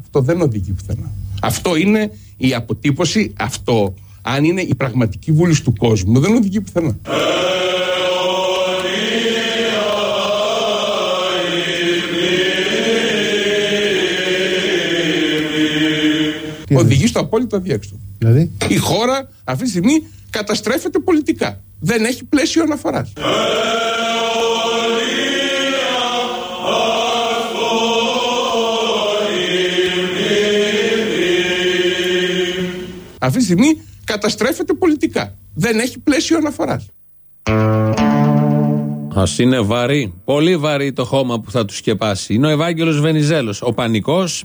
Αυτό δεν οδηγεί πουθενά. Αυτό είναι η αποτύπωση, αυτό αν είναι η πραγματική βούληση του κόσμου, δεν οδηγεί πουθενά. Οδηγεί στο απόλυτο αδιέξοδο. Δηλαδή; Η χώρα αυτή τη στιγμή καταστρέφεται πολιτικά. Δεν έχει πλαίσιο αναφοράς. Αυτή τη στιγμή καταστρέφεται πολιτικά. Δεν έχει πλαίσιο αναφοράς. Α είναι βαρύ, πολύ βαρύ το χώμα που θα τους σκεπάσει. Είναι ο Ευάγγελος Βενιζέλος. Ο πανικός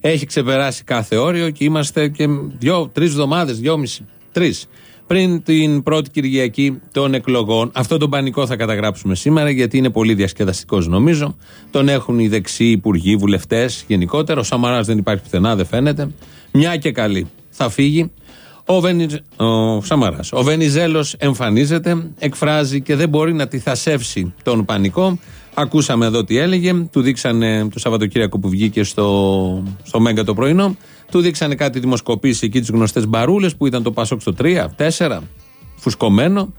έχει ξεπεράσει κάθε όριο και είμαστε και δύο, τρεις εβδομάδες, δυόμιση, τρεις. Πριν την πρώτη Κυριακή των εκλογών, αυτό τον πανικό θα καταγράψουμε σήμερα γιατί είναι πολύ διασκεδαστικός νομίζω. Τον έχουν οι δεξιοί υπουργοί, βουλευτές γενικότερα. Ο Σαμαράς δεν υπάρχει πουθενά, δεν φαίνεται. Μια και καλή. Θα φύγει. Ο, Βενιζ... ο Σαμαράς. Ο Βενιζέλος εμφανίζεται, εκφράζει και δεν μπορεί να τη θασεύσει τον πανικό. Ακούσαμε εδώ τι έλεγε. Του δείξανε το Σαββατοκύριακο που βγήκε στο, στο Μέγκα το πρωινό. Του δείξανε κάτι δημοσκοπήσει εκεί τις γνωστές μπαρούλες που ήταν το Πασόκ στο 3, 4, φουσκωμένο.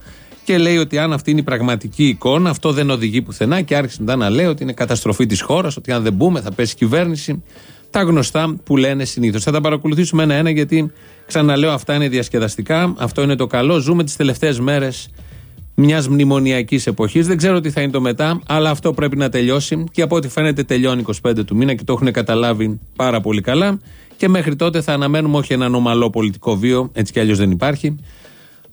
Και λέει ότι αν αυτή είναι η πραγματική εικόνα, αυτό δεν οδηγεί πουθενά. Και άρχισε μετά να λέει ότι είναι καταστροφή της χώρας, ότι αν δεν μπούμε θα πέσει κυβέρνηση. Τα γνωστά που λένε συνήθως. Θα τα παρακολουθήσουμε ένα-ένα γιατί ξαναλέω αυτά είναι διασκεδαστικά. Αυτό είναι το καλό. Ζούμε τις τελευταίες μέρες μιας μνημονιακής εποχής. Δεν ξέρω τι θα είναι το μετά, αλλά αυτό πρέπει να τελειώσει. Και από ό,τι φαίνεται τελειώνει 25 του μήνα και το έχουν καταλάβει πάρα πολύ καλά. Και μέχρι τότε θα αναμένουμε όχι ένα ομαλό πολιτικό βίο, έτσι κι αλλιώς δεν υπάρχει,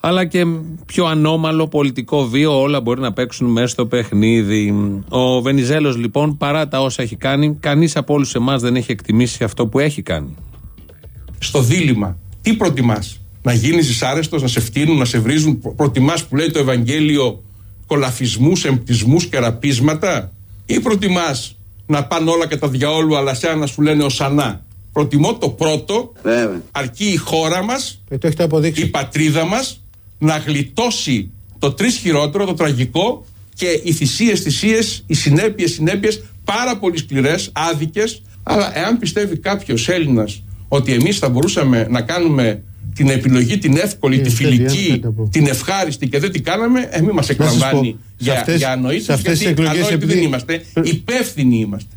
αλλά και πιο ανώμαλο πολιτικό βίο. Όλα μπορεί να παίξουν μέσα στο παιχνίδι. Ο Βενιζέλος λοιπόν, παρά τα όσα έχει κάνει, κανείς από όλους εμάς δεν έχει εκτιμήσει αυτό που έχει κάνει. Στο δίλημα, τι προτιμάς, να γίνεις δυσάρεστος, να σε φτύνουν, να σε βρίζουν; Προτιμάς που λέει το Ευαγγέλιο κολαφισμούς, εμπτισμούς και ραπίσματα, ή προτιμάς να πάνε όλα κατά διαόλου, αλλά σε να σου λένε οσανά; Προτιμώ το πρώτο, Βέβαια. αρκεί η χώρα μας, Ε, το έχετε αποδείξει. η πατρίδα μας να γλιτώσει το τρεις χειρότερο, το τραγικό και οι θυσίες, θυσίες, οι συνέπειες, συνέπειες πάρα πολύ σκληρές, άδικες. Αλλά εάν πιστεύει κάποιος Έλληνας ότι εμείς θα μπορούσαμε να κάνουμε την επιλογή την εύκολη, Ε, τη τέλεια, φιλική, δεν τα πω. την ευχάριστη και δεν την κάναμε, ε, μην μας εκλαμβάνει πω, σε για, αυτές- για ανοήτους, σε αυτές τις γιατί εκλογές ανόητοι επειδή- δεν είμαστε, υπεύθυνοι είμαστε.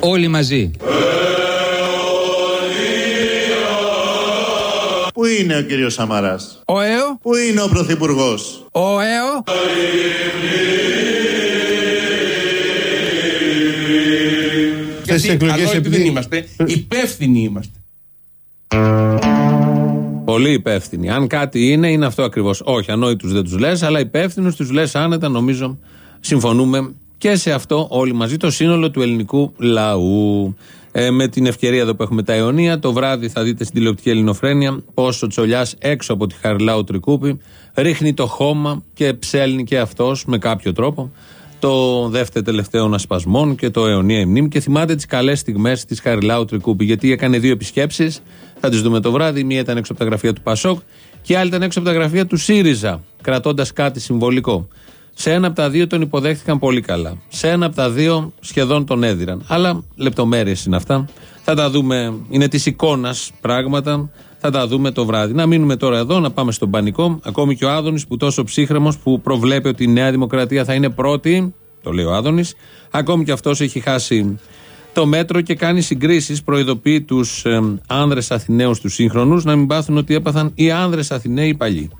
Όλοι μαζί. Πού είναι ο κύριος Σαμαράς, Ο ΕΟ, πού είναι ο Πρωθυπουργός, ο ΕΟ, Αυτές τις Γιατί εκλογές ανόητοι επειδή- δεν είμαστε, υπεύθυνοι είμαστε. Πολύ υπεύθυνοι. Αν κάτι είναι, είναι αυτό ακριβώς. Όχι, ανόητους δεν τους λες, αλλά υπεύθυνους τους λες άνετα. Νομίζω συμφωνούμε και σε αυτό όλοι μαζί, το σύνολο του ελληνικού λαού. Ε, με την ευκαιρία εδώ που έχουμε τα αιωνία, το βράδυ θα δείτε στην τηλεοπτική Ελληνοφρένεια πόσο ο Τσολιάς έξω από τη Χαριλάου Τρικούπη ρίχνει το χώμα και ψέλνει και αυτός με κάποιο τρόπο το δεύτερο τελευταίο ασπασμών και το αιωνία μνήμη και θυμάται τις καλές στιγμές της Χαριλάου Τρικούπη. Γιατί έκανε δύο επισκέψεις, θα τις δούμε το βράδυ. Μία ήταν έξω από τα γραφεία του Πασόκ και η άλλη ήταν έξω από τα γραφεία του ΣΥΡΙΖΑ, κρατώντας κάτι συμβολικό. Σε ένα από τα δύο τον υποδέχτηκαν πολύ καλά. Σε ένα από τα δύο σχεδόν τον έδιραν. Αλλά λεπτομέρειες είναι αυτά. Θα τα δούμε, είναι της εικόνας πράγματα. Θα τα δούμε το βράδυ. Να μείνουμε τώρα εδώ, να πάμε στον πανικό. Ακόμη και ο Άδωνης που τόσο ψύχρεμος που προβλέπει ότι η Νέα Δημοκρατία θα είναι πρώτη, το λέει ο Άδωνης. Ακόμη και αυτός έχει χάσει το μέτρο και κάνει συγκρίσεις. Προειδοποιεί τους ε, άνδρες Αθηναίους τους σύγχρονους να μην πάθουν ότι έπαθαν οι άνδρες Αθηναίοι οι παλιοί.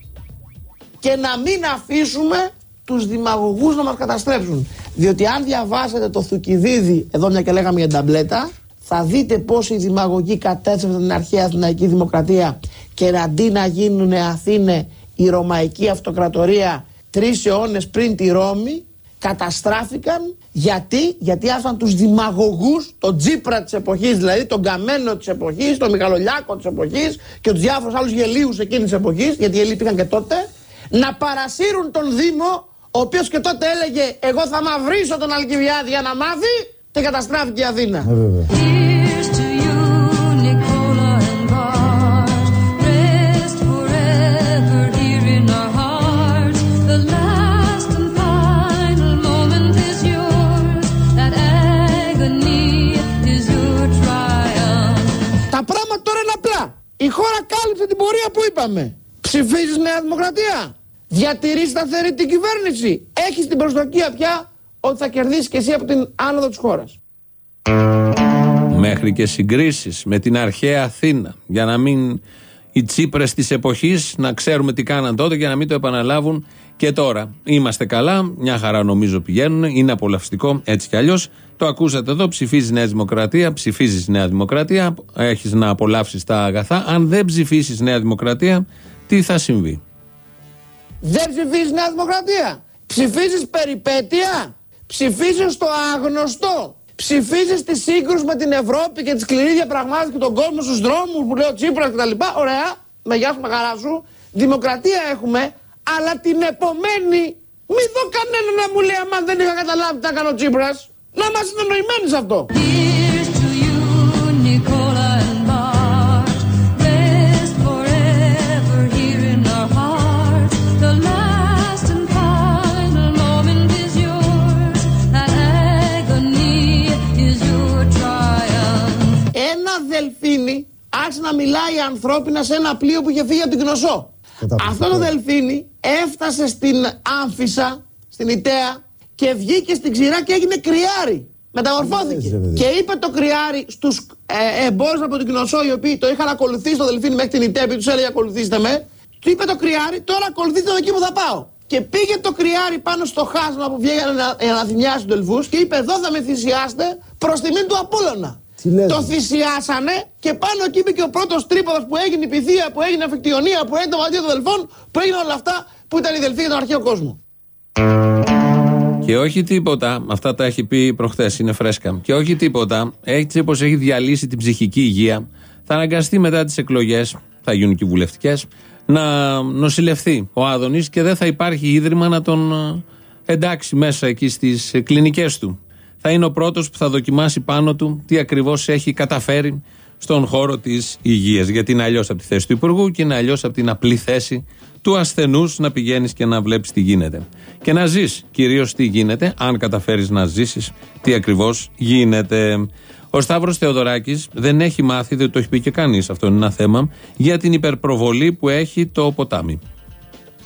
και να μην αφήσουμε τους δημαγωγούς να μας καταστρέψουν. Διότι αν διαβάσετε το Θουκυδίδη, εδώ μια και λέγαμε για την ταμπλέτα, θα δείτε πώς οι δημαγωγοί κατέστρεψαν την αρχαία Αθηναϊκή Δημοκρατία και αντί να γίνουν Αθήνε η Ρωμαϊκή Αυτοκρατορία τρεις αιώνες πριν τη Ρώμη, καταστράφηκαν γιατί, γιατί άφησαν τους δημαγωγούς, τον Τζίπρα της εποχής δηλαδή, τον Καμένο της εποχής, τον Μιχαλολιάκο της εποχής και τους διάφορους άλλους γελίους εκείνης της εποχής, γιατί οι Ελλήνες πήγαν και τότε, να παρασύρουν τον Δήμο, ο οποίος και τότε έλεγε εγώ θα μαυρίσω τον Αλκιβιάδη για να μάθει και καταστράφηκε η Αθήνα. Here's to you, Nicola and Bart. Rest forever here in our hearts. The last and final moment is yours. That agony is your triumph. Τα πράγματα τώρα είναι απλά. Η χώρα κάλυψε την πορεία που είπαμε. Ψηφίζεις Νέα Δημοκρατία; Διατηρεί σταθερή την κυβέρνηση. Έχεις την προσδοκία πια ότι θα κερδίσεις και εσύ από την άνοδο της χώρας. Μέχρι και συγκρίσεις με την αρχαία Αθήνα. Για να μην οι τσίπρες της εποχής να ξέρουμε τι κάναν τότε και να μην το επαναλάβουν και τώρα. Είμαστε καλά, μια χαρά νομίζω πηγαίνουν, είναι απολαυστικό έτσι κι αλλιώς. Το ακούσατε εδώ, ψηφίζει Νέα Δημοκρατία, ψηφίζεις Νέα Δημοκρατία, έχεις να απολαύσεις τα αγαθά. Αν δεν ψηφίσεις Νέα Δημοκρατία, τι θα συμβεί; Δεν ψηφίζεις Νέα Δημοκρατία. Ψηφίζεις περιπέτεια. Ψηφίζεις το άγνωστο. Ψηφίζεις τη σύγκρουση με την Ευρώπη και τη σκληρή διαπραγμάτευση και τον κόσμο στους δρόμους που λέει ο Τσίπρας κτλ. Ωραία. Με γεια σου, με χαρά σου. Δημοκρατία έχουμε. Αλλά την επομένη, μη δω κανένα να μου λέει άμα δεν είχα καταλάβει τι έκανε ο Τσίπρας. Να είμαστε εννοημένοι σε αυτό. Δελφίνι άρχισε να μιλάει ανθρώπινα σε ένα πλοίο που είχε φύγει από την Κνωσό. Αυτό το δελφίνι έφτασε στην Άμφισα, στην Ιταία και βγήκε στην ξηρά και έγινε κρυάρι. Μεταμορφώθηκε. Και είπε το κρυάρι στους ε, εμπόρους από την Κνωσό, οι οποίοι το είχαν ακολουθήσει το δελφίνι μέχρι την Ιταία, επειδή τους έλεγε ακολουθήστε με. Του είπε το κρυάρι, τώρα ακολουθήστε με εκεί που θα πάω. Και πήγε το κρυάρι πάνω στο χάσμα που βγαίνει να, για να θυμιάσει τους ελφού και είπε: Εδώ θα με θυσιάσετε προς τιμήν του Απόλλωνα. Το θυσιάσανε και πάνω εκεί είπε και ο πρώτος τρίποδος που έγινε η πυθία, που έγινε η αφικτιονία, που έγινε το μαντίο των δελφών, που έγιναν όλα αυτά που ήταν οι δελφοί για τον αρχαίο κόσμο. Και όχι τίποτα, αυτά τα έχει πει προχθές, είναι φρέσκα. Και όχι τίποτα, έτσι όπως έχει διαλύσει την ψυχική υγεία, θα αναγκαστεί μετά τις εκλογές, θα γίνουν και βουλευτικές, να νοσηλευθεί ο Άδωνης και δεν θα υπάρχει ίδρυμα να τον ε, εντάξει μέσα εκεί στις κλινικές του. Θα είναι ο πρώτος που θα δοκιμάσει πάνω του τι ακριβώς έχει καταφέρει στον χώρο της υγείας. Γιατί είναι αλλιώς από τη θέση του Υπουργού και είναι αλλιώς από την απλή θέση του ασθενούς να πηγαίνεις και να βλέπεις τι γίνεται. Και να ζεις κυρίως τι γίνεται, αν καταφέρεις να ζήσεις τι ακριβώς γίνεται. Ο Σταύρος Θεοδωράκης δεν έχει μάθει, δεν το έχει πει και κανείς, αυτό είναι ένα θέμα, για την υπερπροβολή που έχει το ποτάμι.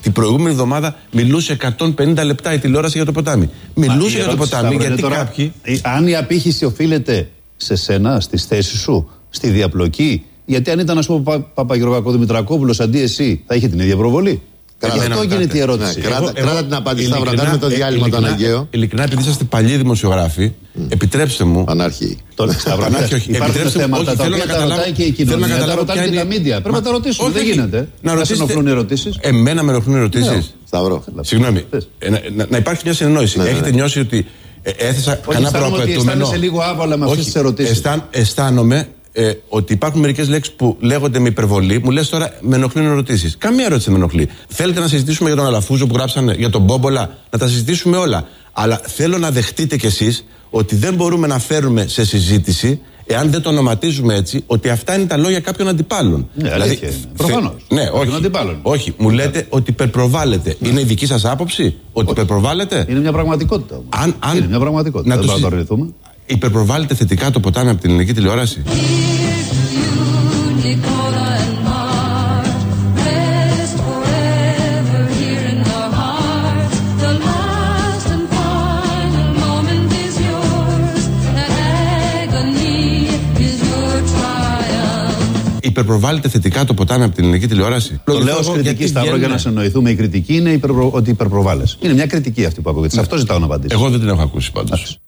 Την προηγούμενη εβδομάδα μιλούσε 150 λεπτά η τηλεόραση για το ποτάμι. Μιλούσε για το ποτάμι γιατί κάποιοι. ε, Αν η απήχηση οφείλεται σε σένα, στι θέσει σου, στη διαπλοκή, γιατί αν ήταν, ας πούμε, Πα- Παπαγεωργακό Δημητρακόπουλος αντί εσύ, θα είχε την ίδια προβολή. Κράτα, Γι' αυτό να γίνεται η Ναι, ερώτηση. κράτα, κράτα την απάντηση, Σταύρο, να ειλικρινά- κάνουμε το ε, διάλειμμα το ειλικρινά- αναγκαίο. Ειλικρινά, επειδή είσαστε παλιοί δημοσιογράφοι, επιτρέψτε μου. Ανάρχη. Τώρα, Σταύρο, Ανάρχη, όχι. Υπάρχουν Επιτρέψτε μου, θέματα όχι, τα θέλω οποία να τα καταλάβω- ρωτάει και η θέλω να κοινωνία, τα καταλάβω ρωτάνε ποια και τα είναι- μίντια. Πρέπει να τα Μα- ρωτήσουμε. όχι, Δεν όχι. γίνεται. Να Να ρωτήσετε- ενοχλούν οι ερωτήσεις. Εμένα με ενοχλούν ερωτήσεις. Σταυρό. Συγγνώμη. Πες. Ε, να, να- να υπάρχει μια συνεννόηση. ναι, Έχετε ναι. νιώσει ότι ε, έθεσα Όχι, κανένα αισθάνομαι ότι προαπαιτούμενο. αισθάνεσαι λίγο άβολα με αυτές Όχι, τις ερωτήσεις. αισθάν- αισθάνομαι ε, ότι υπάρχουν μερικές λέξεις που λέγονται με υπερβολή. Μου λες τώρα με ενοχλούν ερωτήσεις. Καμία ερώτηση δεν με ενοχλεί. Θέλετε να συζητήσουμε για τον Αλαφούζο που γράψανε για τον Μπόμπολα, να τα συζητήσουμε όλα. Αλλά θέλω να δεχτείτε κι εσείς ότι δεν μπορούμε να φέρουμε σε συζήτηση, εάν δεν το ονοματίζουμε έτσι, ότι αυτά είναι τα λόγια κάποιων αντιπάλων. Ναι, αλήθεια είναι. θε- Προφανώς. Ναι, Κάποιων όχι. αντιπάλων. Όχι, μου λέτε ότι υπερπροβάλλεται. Είναι η δική σας άποψη ότι υπερπροβάλλεται; Είναι μια πραγματικότητα όμως. Αν, αν, Είναι μια πραγματικότητα. να Δεν το μπορούμε να το συ- αρνηθούμε. Υπερπροβάλλεται θετικά το ποτάμι από την ελληνική τηλεόραση. Here's to you, Nicola and Bart. Rest forever here in our hearts. The last and final moment is yours. That agony is your triumph. Υπερπροβάλλεται θετικά το ποτάμι από την ελληνική τηλεόραση. Το λέω ως εγώ κριτική γιατί σταυρό για να βγαίνουν- συνοηθούμε. Η κριτική είναι υπερπρο... ότι υπερπροβάλλε. Είναι μια κριτική αυτή που ακούγεται. Σε αυτό ζητάω να απαντήσω. Εγώ δεν την έχω ακούσει πάντως.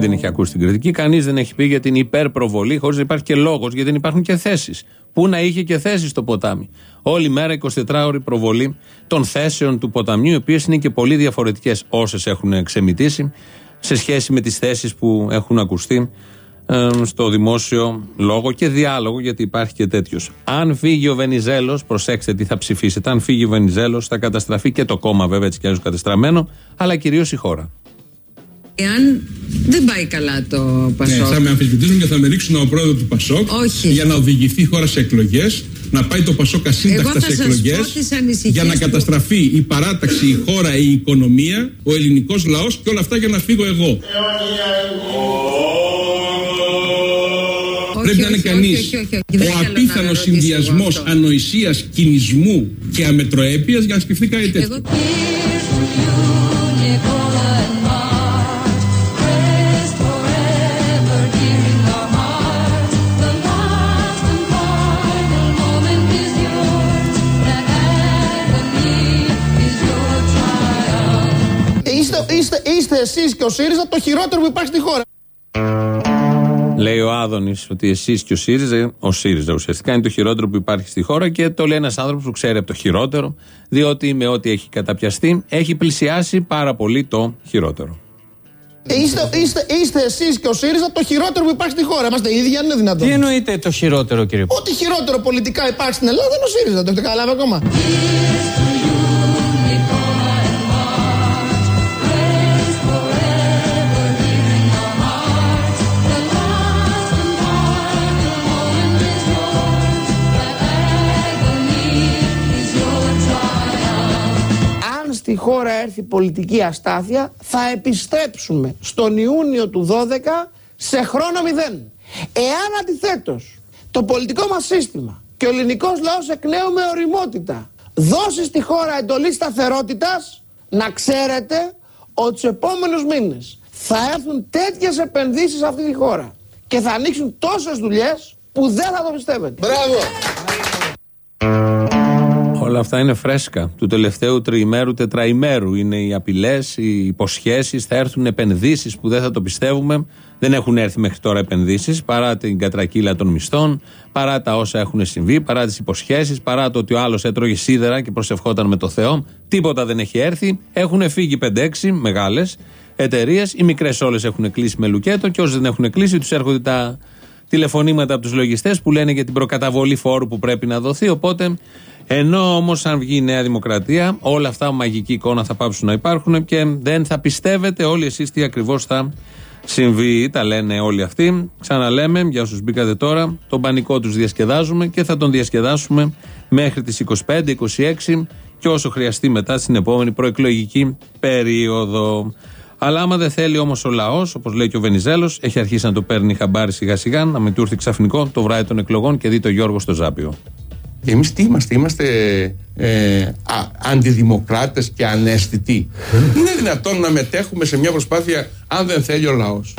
Δεν την έχει ακούσει την κριτική. Κανείς δεν έχει πει για την υπερπροβολή, χωρίς να υπάρχει και λόγος, γιατί δεν υπάρχουν και θέσεις. Πού να είχε και θέσεις στο ποτάμι. Όλη μέρα 24 ώρη προβολή των θέσεων του ποταμιού, οι οποίες είναι και πολύ διαφορετικές όσες έχουν ξεμητήσει σε σχέση με τις θέσεις που έχουν ακουστεί ε, στο δημόσιο λόγο και διάλογο, γιατί υπάρχει και τέτοιος. Αν φύγει ο Βενιζέλος, προσέξτε τι θα ψηφίσετε. Αν φύγει ο Βενιζέλος, θα καταστραφεί και το κόμμα, βέβαια, έτσι κι αλλιώς κατεστραμμένο, αλλά κυρίως η χώρα. Εάν δεν πάει καλά το Ναι, Πασόκ. θα με αμφισβητήσουν και θα με ρίξουν ο πρόεδρος του Πασόκ Όχι. για να οδηγηθεί η χώρα σε εκλογές, να πάει το Πασόκ ασύντακτα Εγώ θα σε σας εκλογές, πω τις ανησυχίες για να του. καταστραφεί η παράταξη, η χώρα, η οικονομία, ο ελληνικός λαός και όλα αυτά για να φύγω εγώ. Όχι, Πρέπει να είναι όχι, κανείς όχι, όχι, όχι, όχι. Δεν ο θέλω να απίθανος ρωτήσω συνδυασμός εγώ αυτό. ανοησίας, κινησμού και αμετροέπειας για να σκεφτεί κάτι τέτοιο. Είστε, είστε, είστε εσείς και ο ΣΥΡΙΖΑ το χειρότερο που υπάρχει στη χώρα. Λέει ο Άδωνης ότι εσείς και ο ΣΥΡΙΖΑ, ο ΣΥΡΙΖΑ ουσιαστικά είναι το χειρότερο που υπάρχει στη χώρα και το λέει ένας άνθρωπος που ξέρει από το χειρότερο, διότι με ό,τι έχει καταπιαστεί έχει πλησιάσει πάρα πολύ το χειρότερο. Είστε, είστε, είστε εσείς και ο ΣΥΡΙΖΑ το χειρότερο που υπάρχει στη χώρα. Είμαστε οι ίδιοι, αν είναι δυνατόν. Τι εννοείται το χειρότερο, κύριε Ό,τι χειρότερο πολιτικά υπάρχει στην Ελλάδα είναι ο ΣΥΡΙΖΑ. Το έχετε καταλάβει ακόμα; Στη χώρα έρθει πολιτική αστάθεια, θα επιστρέψουμε στον Ιούνιο του 12 σε χρόνο μηδέν. Εάν αντιθέτως το πολιτικό μας σύστημα και ο ελληνικός λαός εκ νέου με οριμότητα δώσει στη χώρα εντολή σταθερότητας, να ξέρετε ότι τους επόμενους μήνες θα έρθουν τέτοιες επενδύσεις σε αυτή τη χώρα και θα ανοίξουν τόσες δουλειές που δεν θα το πιστεύετε. Μπράβο! Όλα αυτά είναι φρέσκα. Του τελευταίου τριημέρου, τετραημέρου είναι οι απειλές, οι υποσχέσεις. Θα έρθουν επενδύσεις που δεν θα το πιστεύουμε. Δεν έχουν έρθει μέχρι τώρα επενδύσεις παρά την κατρακύλα των μισθών, παρά τα όσα έχουν συμβεί, παρά τις υποσχέσεις, παρά το ότι ο άλλος έτρωγε σίδερα και προσευχόταν με το Θεό. Τίποτα δεν έχει έρθει. Έχουν φύγει 5-6 μεγάλες εταιρείες. Οι μικρές όλες έχουν κλείσει με λουκέτο και όσες δεν έχουν κλείσει, τους έρχονται τα τηλεφωνήματα από τους λογιστές που λένε για την προκαταβολή φόρου που πρέπει να δοθεί. Οπότε, ενώ όμως αν βγει η Νέα Δημοκρατία, όλα αυτά μαγική εικόνα θα πάψουν να υπάρχουν και δεν θα πιστεύετε όλοι εσείς τι ακριβώς θα συμβεί. Τα λένε όλοι αυτοί. Ξαναλέμε, για όσους μπήκατε τώρα, τον πανικό τους διασκεδάζουμε και θα τον διασκεδάσουμε μέχρι τις 25-26 και όσο χρειαστεί μετά στην επόμενη προεκλογική περίοδο. Αλλά άμα δεν θέλει όμως ο λαός, όπως λέει και ο Βενιζέλος, έχει αρχίσει να το παίρνει χαμπάρι σιγά σιγά, να μην του έρθει ξαφνικό το βράδυ των εκλογών και δει το Γιώργο στο Ζάπιο. Και εμείς τι είμαστε, είμαστε ε, α, αντιδημοκράτες και ανέστητοι. Είναι δυνατόν να μετέχουμε σε μια προσπάθεια αν δεν θέλει ο λαός.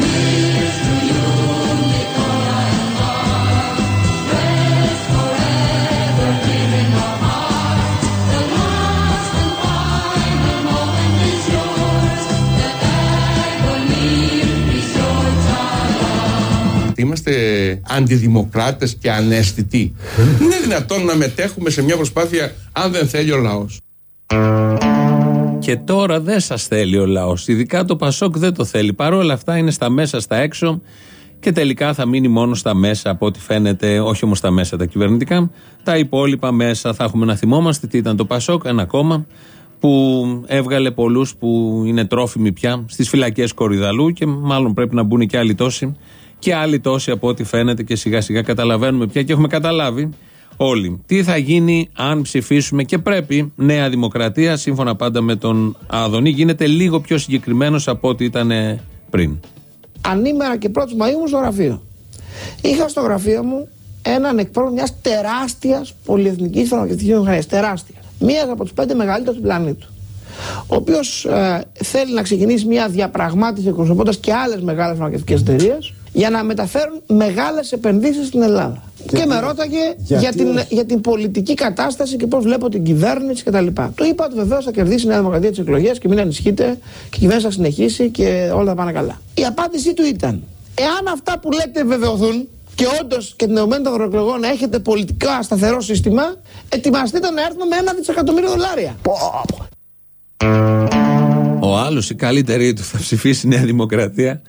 Είμαστε αντιδημοκράτες και ανέστητοι. Είναι δυνατόν να μετέχουμε σε μια προσπάθεια αν δεν θέλει ο λαός. Και τώρα δεν σας θέλει ο λαός. Ειδικά το Πασόκ δεν το θέλει. Παρ' όλα αυτά είναι στα μέσα, στα έξω και τελικά θα μείνει μόνο στα μέσα από ό,τι φαίνεται, όχι όμως στα μέσα τα κυβερνητικά. Τα υπόλοιπα μέσα θα έχουμε να θυμόμαστε τι ήταν το Πασόκ, ένα κόμμα που έβγαλε πολλούς που είναι τρόφιμοι πια στις φυλακές Κορυδαλού και μάλλον πρέπει να μπουν και άλλοι τόσοι. Και άλλοι τόσοι από ό,τι φαίνεται και σιγά σιγά καταλαβαίνουμε πια και έχουμε καταλάβει όλοι. Τι θα γίνει αν ψηφίσουμε και πρέπει Νέα Δημοκρατία, σύμφωνα πάντα με τον Άδωνη, γίνεται λίγο πιο συγκεκριμένος από ό,τι ήταν πριν. ανήμερα και 1η Μαΐου μου στο γραφείο. Είχα στο γραφείο μου έναν εκπρόσωπο μιας τεράστιας πολυεθνικής φαρμακευτική βιομηχανίας. Τεράστια. Μίας από τους πέντε μεγαλύτερους του πλανήτου. Ο οποίος θέλει να ξεκινήσει μια διαπραγμάτευση εκπροσωπώντας και άλλες μεγάλες φαρμακευτικέ εταιρείες για να μεταφέρουν μεγάλες επενδύσεις στην Ελλάδα. και με ρώταγε για, την, για την πολιτική κατάσταση και πώς βλέπω την κυβέρνηση κτλ. Του είπα ότι βεβαίως θα κερδίσει η Νέα Δημοκρατία τις εκλογές και μην ανησυχείτε και η κυβέρνηση θα συνεχίσει και όλα θα πάνε καλά. Η απάντησή του ήταν: Εάν αυτά που λέτε βεβαιωθούν και όντως και την επομένη των ευρωεκλογών έχετε πολιτικά σταθερό σύστημα, ετοιμαστείτε να έρθουμε με ένα δισεκατομμύριο δολάρια. Ο άλλος, η καλύτερη του, θα ψηφίσει Νέα Δημοκρατία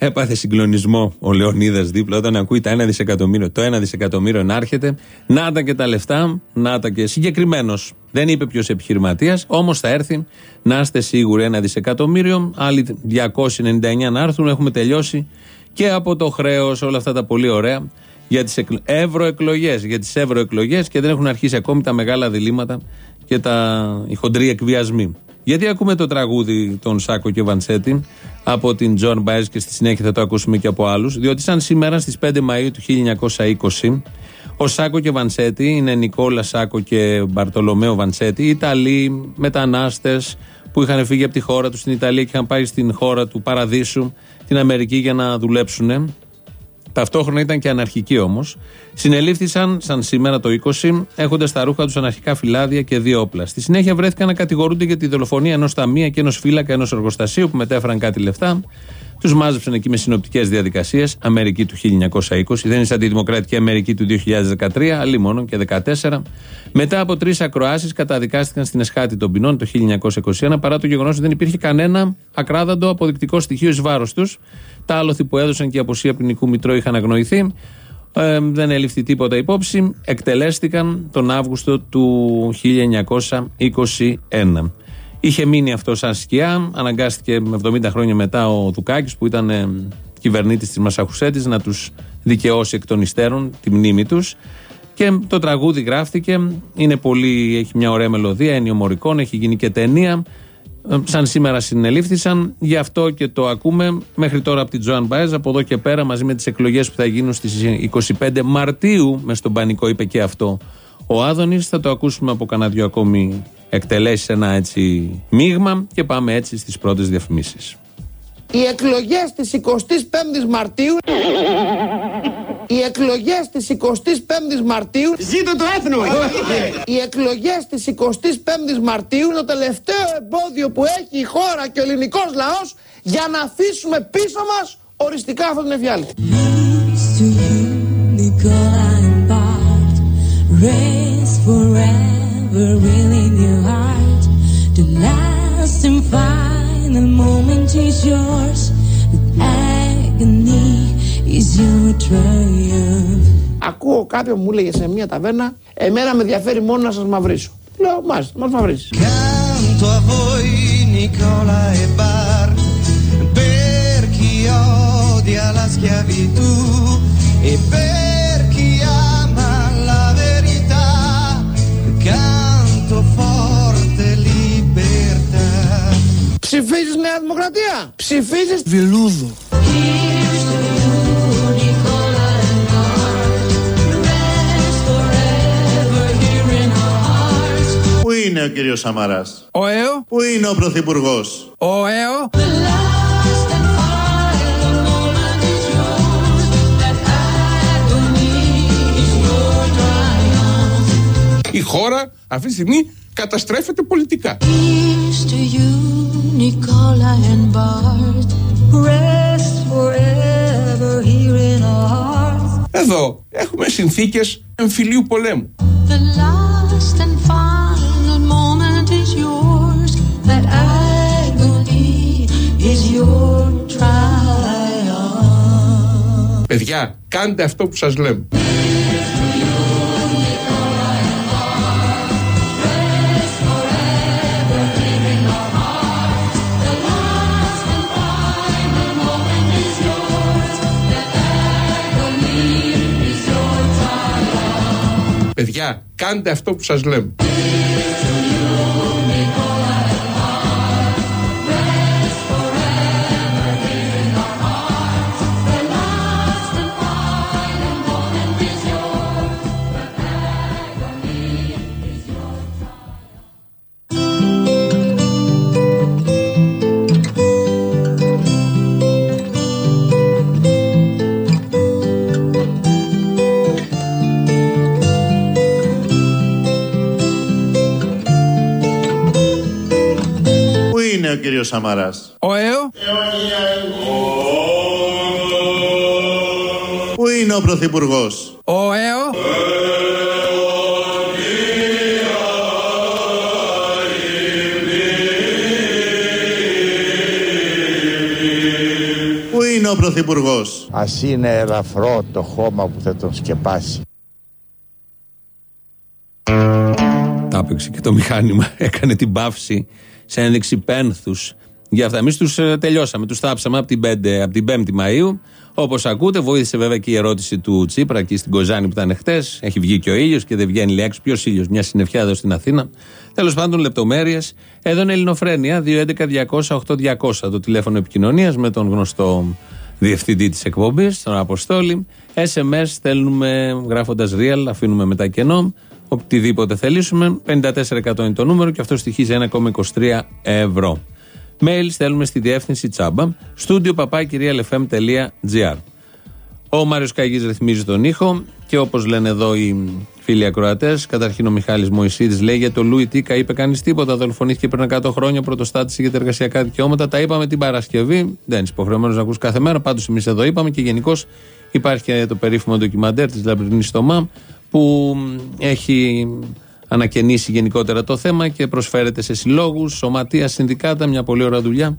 Έπαθε συγκλονισμό ο Λεωνίδας δίπλα όταν ακούει τα 1 δισεκατομμύριο. Το 1 δισεκατομμύριο να έρχεται. Να τα και τα λεφτά, να τα και συγκεκριμένος. Δεν είπε ποιος επιχειρηματίας, όμως θα έρθει. Να είστε σίγουροι, 1 δισεκατομμύριο. Άλλοι 299 να έρθουν. Έχουμε τελειώσει και από το χρέος, όλα αυτά τα πολύ ωραία για τις ευρωεκλογές. Για τις ευρωεκλογές και δεν έχουν αρχίσει ακόμη τα μεγάλα διλήμματα και τα, οι χοντροί εκβιασμοί. Γιατί ακούμε το τραγούδι των Σάκο και Βανσέτη από την Τζόαν Μπαέζ και στη συνέχεια θα το ακούσουμε και από άλλους. Διότι σαν σήμερα στις 5 Μαΐου του 1920 οι Σάκο και Βανσέτη είναι Νικόλα Σάκο και Μπαρτολομέο Βανσέτη, Ιταλοί μετανάστες που είχαν φύγει από τη χώρα τους στην Ιταλία και είχαν πάει στην χώρα του Παραδείσου, την Αμερική, για να δουλέψουν. Ταυτόχρονα ήταν και αναρχικοί όμως. Συνελήφθησαν, σαν σήμερα το 20, έχοντας στα ρούχα τους αναρχικά φυλάδια και δύο όπλα. Στη συνέχεια βρέθηκαν να κατηγορούνται για τη δολοφονία ενός ταμεία και ενός φύλακα ενός εργοστασίου που μετέφεραν κάτι λεφτά. Τους μάζεψαν εκεί με συνοπτικές διαδικασίες. Αμερική του 1920. Δεν είναι σαν τη Δημοκρατική Αμερική του 2013, αλλή μόνο και 14. Μετά από τρεις ακροάσεις καταδικάστηκαν στην Εσχάτη των Ποινών το 1921 παρά το γεγονός ότι δεν υπήρχε κανένα ακράδαντο αποδεικτικό στοιχείο εις βάρος τους. Τα άλοθη που έδωσαν και η αποσία ποινικού μητρώου είχαν αγνοηθεί. Ε, δεν έλειφθη τίποτα υπόψη. Εκτελέστηκαν τον Αύγουστο του 1921. Είχε μείνει αυτός σαν σκιά. Αναγκάστηκε 70 χρόνια μετά ο Δουκάκης που ήταν ε, κυβερνήτης της Μασαχουσέτης να τους δικαιώσει εκ των υστέρων τη μνήμη τους. Και το τραγούδι γράφτηκε. Είναι πολύ, έχει μια ωραία μελωδία, είναι ομορικών, έχει γίνει και ταινία. Ε, Σαν σήμερα συνελήφθησαν, γι' αυτό και το ακούμε μέχρι τώρα από την Τζοάν Μπάεζ. Από εδώ και πέρα, μαζί με τις εκλογές που θα γίνουν στις 25 Μαρτίου, μες στον Πανικό είπε και αυτό ο Άδωνης. Θα το ακούσουμε από κανένα δυο ακόμη εκτελέσεις ένα έτσι μείγμα και πάμε έτσι στις πρώτες διαφημίσεις. Οι εκλογές της 25ης Μαρτίου Οι εκλογές της 25ης Μαρτίου Ζήτω το έθνο Οι εκλογές της 25ης Μαρτίου είναι το τελευταίο εμπόδιο που έχει η χώρα και ο ελληνικός λαός για να αφήσουμε πίσω μας οριστικά αυτόν τον εφιάλτη. to you, Nicola and Bart. Rest forever within your heart. The last and final moment is yours. The agony is your triumph. Ακούω κάποιον μου λέγε σε μια ταβέρνα Εμένα με ενδιαφέρει μόνο να σας μαυρίσω Λέω μάλιστα, μας μαυρίσεις Canto a voi Nicola e Bart per chi odia la schiavitù e per Ψηφίζεις Νέα Δημοκρατία; Ψηφίζεις Βιλούδο Here's to you, Nicola and Bart. Rest forever here in our hearts. Πού είναι ο κύριος Σαμαράς; Ο ΕΟ, Πού είναι ο Πρωθυπουργός; ο ΕΟ, The last and final moment is yours. That agony is your triumph. Η χώρα αυτή τη στιγμή καταστρέφεται πολιτικά. Here's to you, Nicola and Bart. Rest forever here in our hearts. Εδώ έχουμε συνθήκες εμφυλίου πολέμου. The last and final moment is yours. That agony is your triumph. Παιδιά, κάντε αυτό που σας λέμε. Παιδιά, κάντε αυτό που σας λέμε. Κύριος Σαμαράς. ο ΕΟ, Πού είναι ο Πρωθυπουργός; ο ΕΟ, Πού είναι είναι ο Πρωθυπουργός; Ας είναι ελαφρό το χώμα που θα τον σκεπάσει. Τα έπαιξε και το μηχάνημα. Έκανε την παύση σε ένδειξη πένθους. Για αυτά. Εμείς τους τελειώσαμε. Τους θάψαμε από την, 5, από την 5η Μαου. Όπως ακούτε, βοήθησε βέβαια και η ερώτηση του Τσίπρα εκεί στην Κοζάνη που ήταν χτες. Έχει βγει και ο ήλιος και δεν βγαίνει λέει έξω. Ποιος ήλιος, μια συννεφιά εδώ στην Αθήνα. Τέλος πάντων, λεπτομέρειες. Εδώ είναι Ελληνοφρένεια 211-200-8200 το τηλέφωνο επικοινωνίας με τον γνωστό διευθυντή της εκπομπής, τον Αποστόλη. SMS στέλνουμε γράφοντας real, αφήνουμε μετά κενό. Οτιδήποτε θελήσουμε. 54% είναι το νούμερο και αυτό στοιχίζει 1,23 ευρώ. Mail στέλνουμε στη διεύθυνση τσάμπα. Στούντιο παπάκυριαλεφm.gr. Ο Μάριος Καγής ρυθμίζει τον ήχο και όπως λένε εδώ οι φίλοι ακροατές, καταρχήν ο Μιχάλης Μωησίδης λέει για το Λούι Τίκα είπε κανείς τίποτα. Δολοφονήθηκε πριν 100 χρόνια, πρωτοστάτησε για τα εργασιακά δικαιώματα. Τα είπαμε την Παρασκευή. Δεν είσαι υποχρεωμένος να ακούς κάθε μέρα. Πάντως εμείς εδώ είπαμε και γενικώς υπάρχει και το περίφημο ντοκιμαντέρ της Λαμπρινής στο ΜΑΜ που έχει ανακαινήσει γενικότερα το θέμα και προσφέρεται σε συλλόγους, σωματεία, συνδικάτα, μια πολύ ωραία δουλειά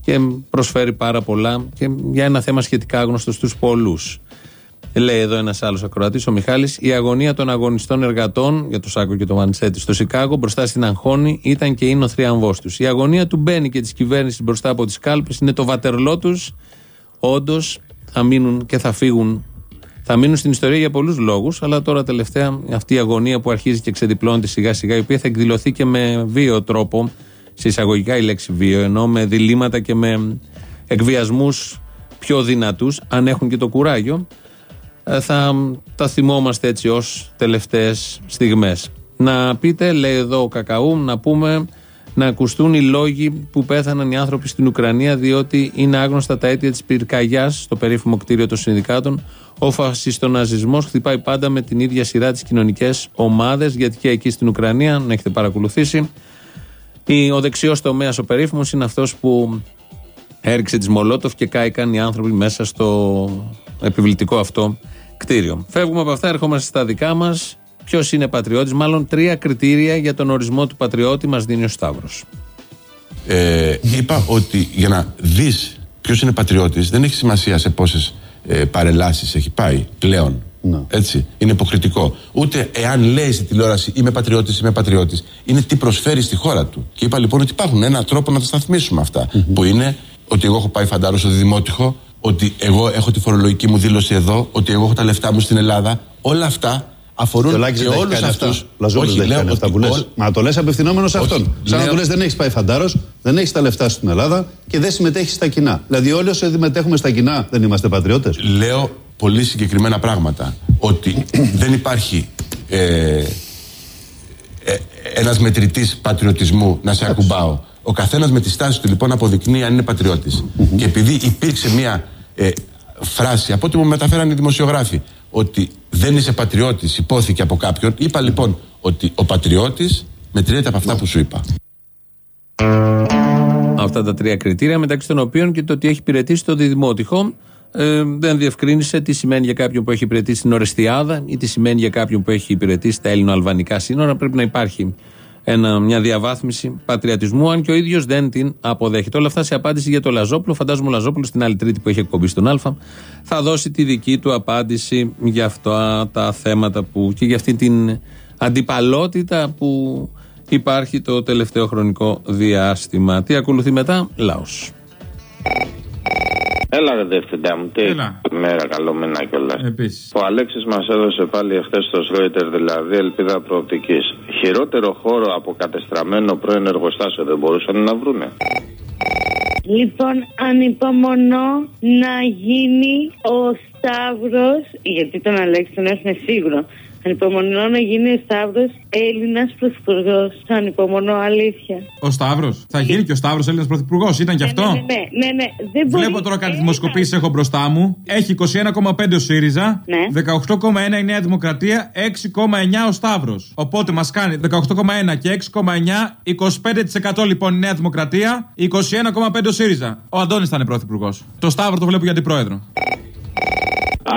και προσφέρει πάρα πολλά και για ένα θέμα σχετικά άγνωστο στους πολλούς. Λέει εδώ ένας άλλος ακροατής, ο Μιχάλης, η αγωνία των αγωνιστών εργατών για το Σάκο και το Μαντσέτη στο Σικάγο μπροστά στην Αγχώνη ήταν και είναι ο θρίαμβό τους. Η αγωνία του Μπένι και της κυβέρνησης μπροστά από τις κάλπες είναι το βατερλό τους. Όντως θα μείνουν και θα φύγουν. Θα μείνουν στην ιστορία για πολλούς λόγους, αλλά τώρα τελευταία αυτή η αγωνία που αρχίζει και ξεδιπλώνεται σιγά σιγά, η οποία θα εκδηλωθεί και με βίαιο τρόπο, σε εισαγωγικά η λέξη βίαιο, ενώ με διλήμματα και με εκβιασμούς πιο δυνατούς, αν έχουν και το κουράγιο, ε, θα τα θυμόμαστε έτσι ως τελευταίες στιγμές. Να πείτε, λέει εδώ ο Κακαού, να πούμε να ακουστούν οι λόγοι που πέθαναν οι άνθρωποι στην Ουκρανία διότι είναι άγνωστα τα αίτια της πυρκαγιάς στο περίφημο κτίριο των συνδικάτων. Ο φασιστοναζισμός χτυπάει πάντα με την ίδια σειρά τις κοινωνικές ομάδες γιατί και εκεί στην Ουκρανία, να έχετε παρακολουθήσει, ο δεξιός τομέας ο περίφημος είναι αυτός που έριξε τις Μολότοφ και κάηκαν οι άνθρωποι μέσα στο επιβλητικό αυτό κτίριο. Φεύγουμε από αυτά, ερχόμαστε στα δικά μας. Ποιος είναι πατριώτης, μάλλον τρία κριτήρια για τον ορισμό του πατριώτη μας δίνει ο Σταύρος. Ε, είπα ότι για να δεις ποιος είναι πατριώτης δεν έχει σημασία σε πόσες ε, παρελάσεις έχει πάει πλέον. Έτσι. Είναι υποκριτικό. Ούτε εάν λέει στη τηλεόραση Είμαι πατριώτης, είμαι πατριώτης, είναι τι προσφέρει στη χώρα του. Και είπα λοιπόν ότι υπάρχουν ένα τρόπο να τα σταθμίσουμε αυτά. Που είναι ότι εγώ έχω πάει φαντάρο στο Δημότυχο, ότι εγώ έχω τη φορολογική μου δήλωση εδώ, ότι εγώ έχω τα λεφτά μου στην Ελλάδα. Όλα αυτά αφορούν Και ο Λάκης και δεν έχει όλους κάνει αυτούς. αυτά. Λαζόπουλος δεν έχει κάνει αυτά που λες. Μα το λες απευθυνόμενος σε αυτόν. Σαν να λέω- του λες δεν έχεις πάει φαντάρος, δεν έχεις τα λεφτά στην Ελλάδα και δεν συμμετέχεις στα κοινά. Δηλαδή, όλοι όσοι συμμετέχουμε στα κοινά δεν είμαστε πατριώτες. Λέω πολύ συγκεκριμένα πράγματα. Ότι δεν υπάρχει ε, ε, ένας μετρητής πατριωτισμού να σε ακουμπάω. Ο καθένας με τη στάση του λοιπόν αποδεικνύει αν είναι πατριώτης. Και επειδή υπήρξε μια ε, φράση, από ό,τι μου μεταφέραν οι δημοσιογράφοι, ότι δεν είσαι πατριώτης, υπόθηκε από κάποιον, είπα λοιπόν ότι ο πατριώτης μετριέται από αυτά που σου είπα. Αυτά τα τρία κριτήρια, μεταξύ των οποίων και το ότι έχει υπηρετήσει το Διδημότυχο. Ε, δεν διευκρίνησε τι σημαίνει για κάποιον που έχει υπηρετήσει την Ορεστιάδα ή τι σημαίνει για κάποιον που έχει υπηρετήσει τα Έλληνο-Αλβανικά σύνορα. Πρέπει να υπάρχει ένα, μια διαβάθμιση πατριατισμού, αν και ο ίδιος δεν την αποδέχεται. Όλα αυτά σε απάντηση για το Λαζόπουλο. Φαντάζομαι ο Λαζόπουλος την άλλη Τρίτη που έχει εκπομπή στον Α θα δώσει τη δική του απάντηση για αυτά τα θέματα που και για αυτή την αντιπαλότητα που υπάρχει το τελευταίο χρονικό διάστημα. Τι ακολουθεί μετά, λαός. Έλα ρε διευθυντά μου, τι Έλα. μέρα καλό μήνα κιόλας. Επίσης. Ο Αλέξης μας έδωσε πάλι εχθές στο Σρόιτερ δηλαδή ελπίδα προοπτικής. Χειρότερο χώρο από κατεστραμμένο πρώην εργοστάσιο δεν μπορούσαν να βρούνε. Λοιπόν, ανυπομονώ να γίνει ο Σταύρος, γιατί τον Αλέξη τον έχουμε σίγουρο. Ανυπομονώ να γίνει ο Σταύρος Έλληνας Πρωθυπουργός. Ανυπομονώ, αλήθεια. Ο Σταύρος. Θα γίνει και ο Σταύρος Έλληνας Πρωθυπουργός. Ήταν κι αυτό; Ναι, ναι, ναι, ναι. Δεν μπορεί... Βλέπω τώρα κάτι δημοσκοπήσεις έχω μπροστά μου. Έχει 21,5 ο ΣΥΡΙΖΑ, Ναι. 18,1 η Νέα Δημοκρατία, 6,9 ο Σταύρος. Οπότε μας κάνει 18,1 και 6,9, 25% λοιπόν η Νέα Δημοκρατία, 21,5 ο ΣΥΡΙΖΑ. Ο Αντώνης θα είναι πρωθυπουργός. Το Σταύρο το βλέπω για αντιπρόεδρο.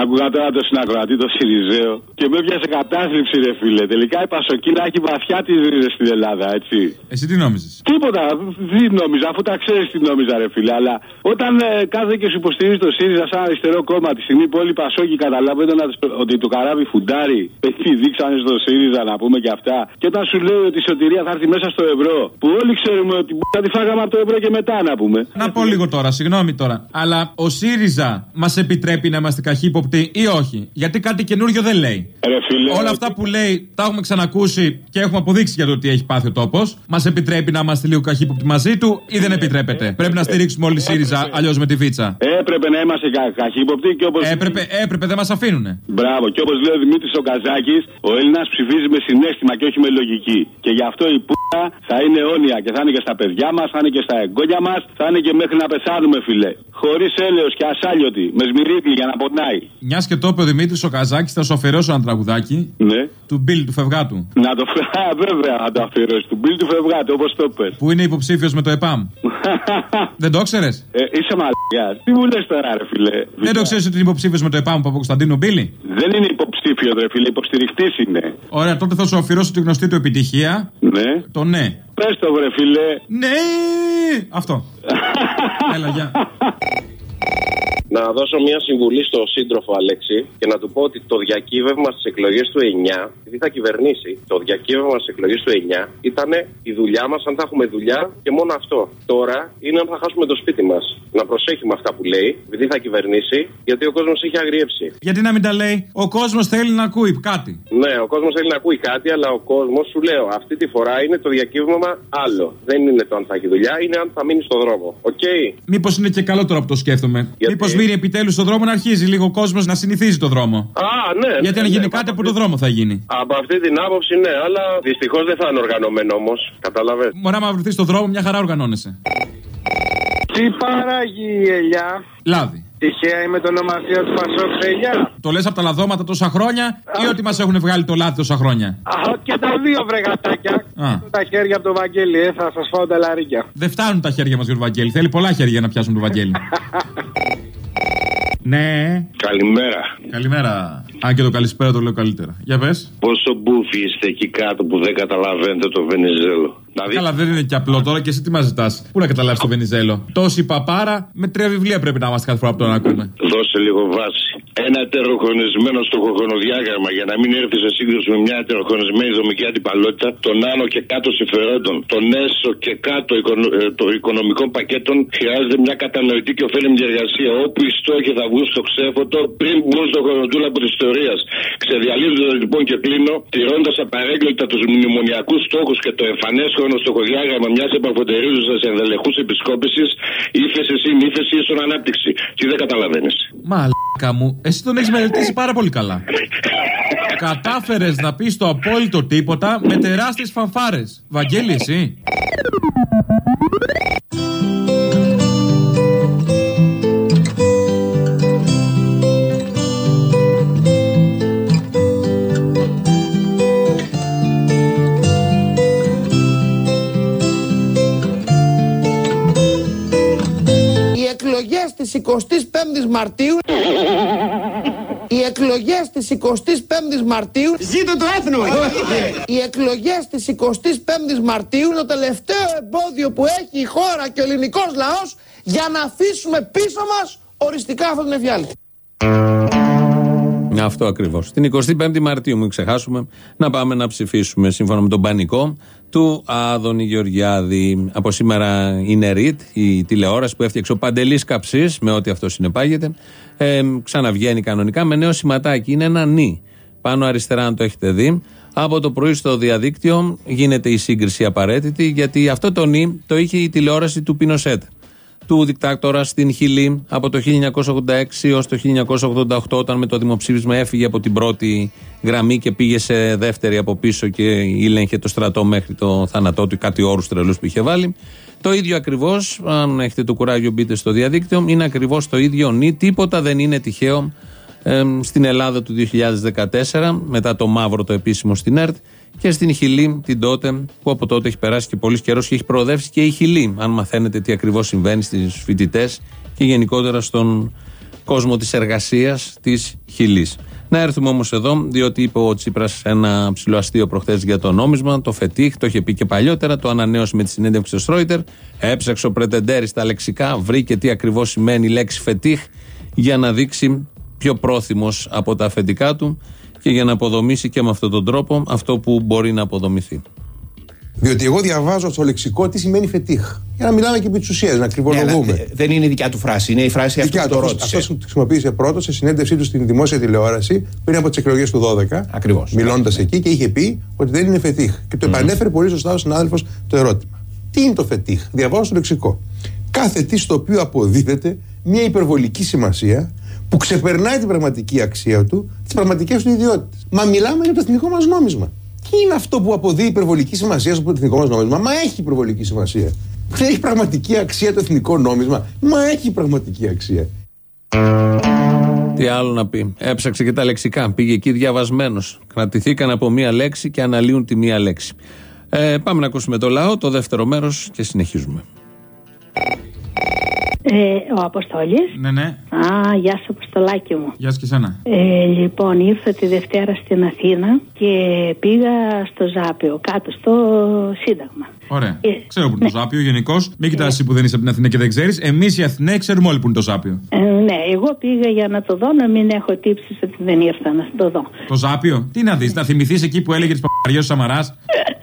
Άκουγα τώρα το συνακροατή, το Σιριζέο. και με έπιασε κατάθλιψη, ρε φίλε. Τελικά η Πασοκίνα έχει βαθιά τις ρίζες στην Ελλάδα, έτσι. Εσύ τι νόμιζες; Τίποτα, τι νόμιζα, αφού τα ξέρεις τι νόμιζα, ρε φίλε. Αλλά όταν ε, κάθε και σου υποστηρίζει το ΣΥΡΙΖΑ σαν αριστερό κόμμα, τη στιγμή που όλοι οι Πασόκοι καταλαβαίνουν ότι το καράβι φουντάρει, εκεί δείξανε στο ΣΥΡΙΖΑ να πούμε και αυτά. Και όταν σου λέει ότι η σωτηρία θα έρθει μέσα στο ευρώ, που όλοι ξέρουμε ότι θα τη φάγαμε από το ευρώ και μετά να πούμε. Να πω λίγο τώρα, συγγνώμη τώρα. Αλλά ο ΣΥΡΙΖΑ μας επιτρέπει να είμαστε καχύποπτοι ή όχι. Γιατί κάτι καινούριο δεν λέει. Ρε φίλε, Όλα αυτά που λέει τα έχουμε ξανακούσει και έχουμε αποδείξει για το τι έχει πάθει ο τόπος. Μας επιτρέπει να είμαστε λίγο καχύποπτοι μαζί του ή δεν επιτρέπεται. Πρέπει να στηρίξουμε όλοι ΣΥΡΙΖΑ, αλλιώς με τη βίτσα. Έπρεπε να είμαστε κα, καχύποπτοι και όπω. Έπρεπε, έπρεπε, δεν μας αφήνουνε. Μπράβο, και όπως λέει ο Δημήτρης ο Καζάκης, ο Έλληνας ψηφίζει με συνέστημα και όχι με λογική. Και γι' αυτό η πούτα θα είναι αιώνια και θα είναι και στα παιδιά μας, θα είναι και στα εγγόνια μας, θα είναι και μέχρι να πεθάνουμε, φιλέ. Χωρίς έλεος και ασάλιωτη, με σμυρίτη για να πονάει. Μιας και το είπε ο Δημήτρης ο Καζάκης, θα σου αφιερώσω ένα τραγουδάκι. Ναι. Του Μπιλ του Φευγάτου. Να το φρά, βέβαια, να το αφιερώσει. Του Μπιλ του Φευγάτου, όπως το πες. Που είναι υποψήφιος με το ΕΠΑΜ. δεν το ξέρεις; Ε, είσαι μαλλιά. Τι μου λες τώρα, ρε φιλέ. Δεν το ξέρεις ότι είναι υποψήφιος με το ΕΠΑΜ από Κωνσταντίνο Μπίλη; Δεν είναι υποψήφιος, ρε φίλε, υποστηριχτής είναι. Ωραία, τότε θα σου αφιερώσω τη γνωστή του επιτυχία. Ναι. Το ναι. Πες το, βρε φίλε. Ναι! Αυτό. Έλα, γεια. Να δώσω μια συμβουλή στο σύντροφο Αλέξη και να του πω ότι το διακύβευμα στις εκλογές του 9, επειδή θα κυβερνήσει, το διακύβευμα στις εκλογές του 9 ήταν η δουλειά μας, αν θα έχουμε δουλειά και μόνο αυτό. Τώρα είναι αν θα χάσουμε το σπίτι μας. Να προσέχει με αυτά που λέει, επειδή θα κυβερνήσει, γιατί ο κόσμος έχει αγριέψει. Γιατί να μην τα λέει, ο κόσμος θέλει να ακούει κάτι. Ναι, ο κόσμος θέλει να ακούει κάτι, αλλά ο κόσμος, σου λέω, αυτή τη φορά είναι το διακύβευμα άλλο. Δεν είναι το αν θα έχει δουλειά, είναι αν θα μείνει στο δρόμο. Οκ; Μήπως είναι και καλό τώρα που το σκέφτομαι. Μήπως μείνει επιτέλους στο δρόμο να αρχίζει λίγο ο κόσμος να συνηθίζει το δρόμο. Α, ναι. Γιατί αν ναι, γίνει ναι, κάτι από το δρόμο θα γίνει. Από αυτή την άποψη, ναι, αλλά δυστυχώς δεν θα είναι οργανωμένο όμως. Καταλαβαίνετε. Μωρέ, άμα βρεθείς στο δρόμο, μια χαρά οργανώνεσαι. Τι παράγει η ελιά; Λάδι. Τυχαία είμαι το ονομασία του Πασόκ σε ελιά. Το λες από τα λαδώματα τόσα χρόνια ή ότι μας έχουν βγάλει το λάδι τόσα χρόνια; Α, και τα δύο βρεγατάκια. Α. Τα χέρια από το Βαγγέλη, ε, θα σας φάω τα λαρίκια. Δεν φτάνουν τα χέρια μας για το Βαγγέλη. Θέλει πολλά χέρια για να πιάσουν το Βαγγέλη. ναι. Καλημέρα. Καλημέρα. Αν και το καλησπέρα το λέω καλύτερα. Για πες. Πόσο μπούφι είστε εκεί κάτω που δεν καταλαβαίνετε το Βενιζέλο. Δηλαδή, Καλά, δεν είναι και απλό τώρα και εσύ τι μας ζητάς; Πού να καταλάβεις το Βενιζέλο; Τόση παπάρα με τρία βιβλία πρέπει να είμαστε κάθε φορά που τον ακούμε. δώσε λίγο βάση. Ένα ετεροχρονισμένο στοχοχρονοδιάγραμμα για να μην έρθεις σε σύγκρουση με μια ετεροχρονισμένη δομική αντιπαλότητα των άνω και κάτω συμφερόντων, των έσω και κάτω οικονο- ε, των οικονομικών πακέτων χρειάζεται μια κατανοητή και ωφέλιμη διεργασία όπου οι στόχοι θα βγουν στο ξέφωτο πριν βγουν στο χρονοτούλα από της ιστορίας. Ξεδιαλύζοντας λοιπόν και κλείνω, τηρώντας απαρέγκλητα τους μνημονιακούς στόχους και το εμφανές χρονο-στοχοδιάγραμμα μιας επαφωτερίζουσα ενδελεχούς επισκόπησης, ύφεσης ή ύφεση ίσον ανάπτυξη. Τι δεν καταλαβαίνεις. Μαλάκα μου, εσύ τον έχεις μελετήσει πάρα πολύ καλά. Κατάφερες να πεις το απόλυτο τίποτα με τεράστιες φανφάρες. Βαγγέλη, εσύ. Οι εκλογές της 25ης Μαρτίου Οι εκλογές της 25ης Μαρτίου Ζήτω το έθνο! Οι εκλογές της 25ης Μαρτίου είναι το τελευταίο εμπόδιο που έχει η χώρα και ο ελληνικός λαός για να αφήσουμε πίσω μας οριστικά αυτόν τον εφιάλτη. Αυτό ακριβώς. Την 25η Μαρτίου, μην ξεχάσουμε, να πάμε να ψηφίσουμε σύμφωνα με τον πανικό του Άδωνη Γεωργιάδη. Από σήμερα είναι ΡΙΤ, η τηλεόραση που έφτιαξε ο Παντελής Καψής, με ό,τι αυτό συνεπάγεται. Ε, ξαναβγαίνει κανονικά με νέο σηματάκι. Είναι ένα νι. Πάνω αριστερά, αν το έχετε δει. Από το πρωί στο διαδίκτυο γίνεται η σύγκριση απαραίτητη, γιατί αυτό το νι το είχε η τηλεόραση του Πινοσέτ του δικτάκτορα στην Χιλή από το 1986 έως το 1988 όταν με το δημοψήφισμα έφυγε από την πρώτη γραμμή και πήγε σε δεύτερη από πίσω και ήλεγχε το στρατό μέχρι το θάνατό του ή κάτι όρους τρελούς που είχε βάλει. Το ίδιο ακριβώς, αν έχετε το κουράγιο μπείτε στο διαδίκτυο, είναι ακριβώς το ίδιο νη, τίποτα δεν είναι τυχαίο ε, στην Ελλάδα του 2014 μετά το μαύρο το επίσημο στην ΕΡΤ και στην Χιλή την τότε που από τότε έχει περάσει και πολύς καιρός και έχει προοδεύσει και η Χιλή αν μαθαίνετε τι ακριβώς συμβαίνει στις φοιτητές και γενικότερα στον κόσμο της εργασίας της Χιλής. Να έρθουμε όμως εδώ, διότι είπε ο Τσίπρας ένα ψηλό αστείο προχθές για το νόμισμα, το φετίχ, το είχε πει και παλιότερα, το ανανέωσε με τη συνέντευξη στο Στρόιτερ. Έψαξε ο Πρετεντέρης στα λεξικά, βρήκε τι ακριβώς σημαίνει η λέξη φετίχ για να δείξει πιο πρόθυμος από τα αφεντικά του και για να αποδομήσει και με αυτόν τον τρόπο αυτό που μπορεί να αποδομηθεί. Διότι εγώ διαβάζω στο λεξικό τι σημαίνει φετίχ. Για να μιλάμε και επί της ουσίας, να κρυβολογούμε. Ναι, αλλά, ε, δεν είναι η δικιά του φράση, είναι η φράση αυτή που το ρώτησε. Αυτό χρησιμοποίησε πρώτος σε συνέντευξή του στην δημόσια τηλεόραση πριν από τις εκλογές του 12. Ακριβώς. Μιλώντας εκεί και είχε πει ότι δεν είναι φετίχ. Και το επανέφερε πολύ σωστά ο συνάδελφος το ερώτημα. Τι είναι το φετίχ, διαβάζω στο λεξικό. Κάθε τι στο οποίο αποδίδεται μια υπερβολική σημασία που ξεπερνάει την πραγματική αξία του, τις πραγματικές του ιδιότητες. Μα μιλάμε για το εθνικό μας νόμισμα. Τι είναι αυτό που αποδίδει υπερβολική σημασία στο εθνικό μας νόμισμα; Μα έχει υπερβολική σημασία. Δεν έχει πραγματική αξία το εθνικό νόμισμα. Μα έχει πραγματική αξία. Τι άλλο να πει; Έψαξε και τα λεξικά. Πήγε εκεί διαβασμένος. Κρατηθήκαν από μία λέξη και αναλύουν τη μία λέξη. Ε, πάμε να ακούσουμε το λαό, το δεύτερο μέρος και συνεχίζουμε. Ε, ο Αποστόλης. Ναι, ναι. Α, γεια σου, Αποστολάκι μου. Γεια σου και εσένα. Ε, λοιπόν, ήρθα τη Δευτέρα στην Αθήνα και πήγα στο Ζάπιο, κάτω στο Σύνταγμα. Ωραία. Ε, Ξέρω που είναι το Ζάπιο γενικώς. Μην κοιτάς εσύ που δεν είσαι από την Αθήνα και δεν ξέρεις. Εμείς οι Αθηναίοι ξέρουμε όλοι που είναι το Ζάπιο. Ε, ναι, εγώ πήγα για να το δω, να μην έχω τύψεις ότι δεν ήρθα να το δω. Το Ζάπιο; Τι να δεις, να θυμηθείς εκεί που έλεγε τις παπαριέ του Σαμαράς;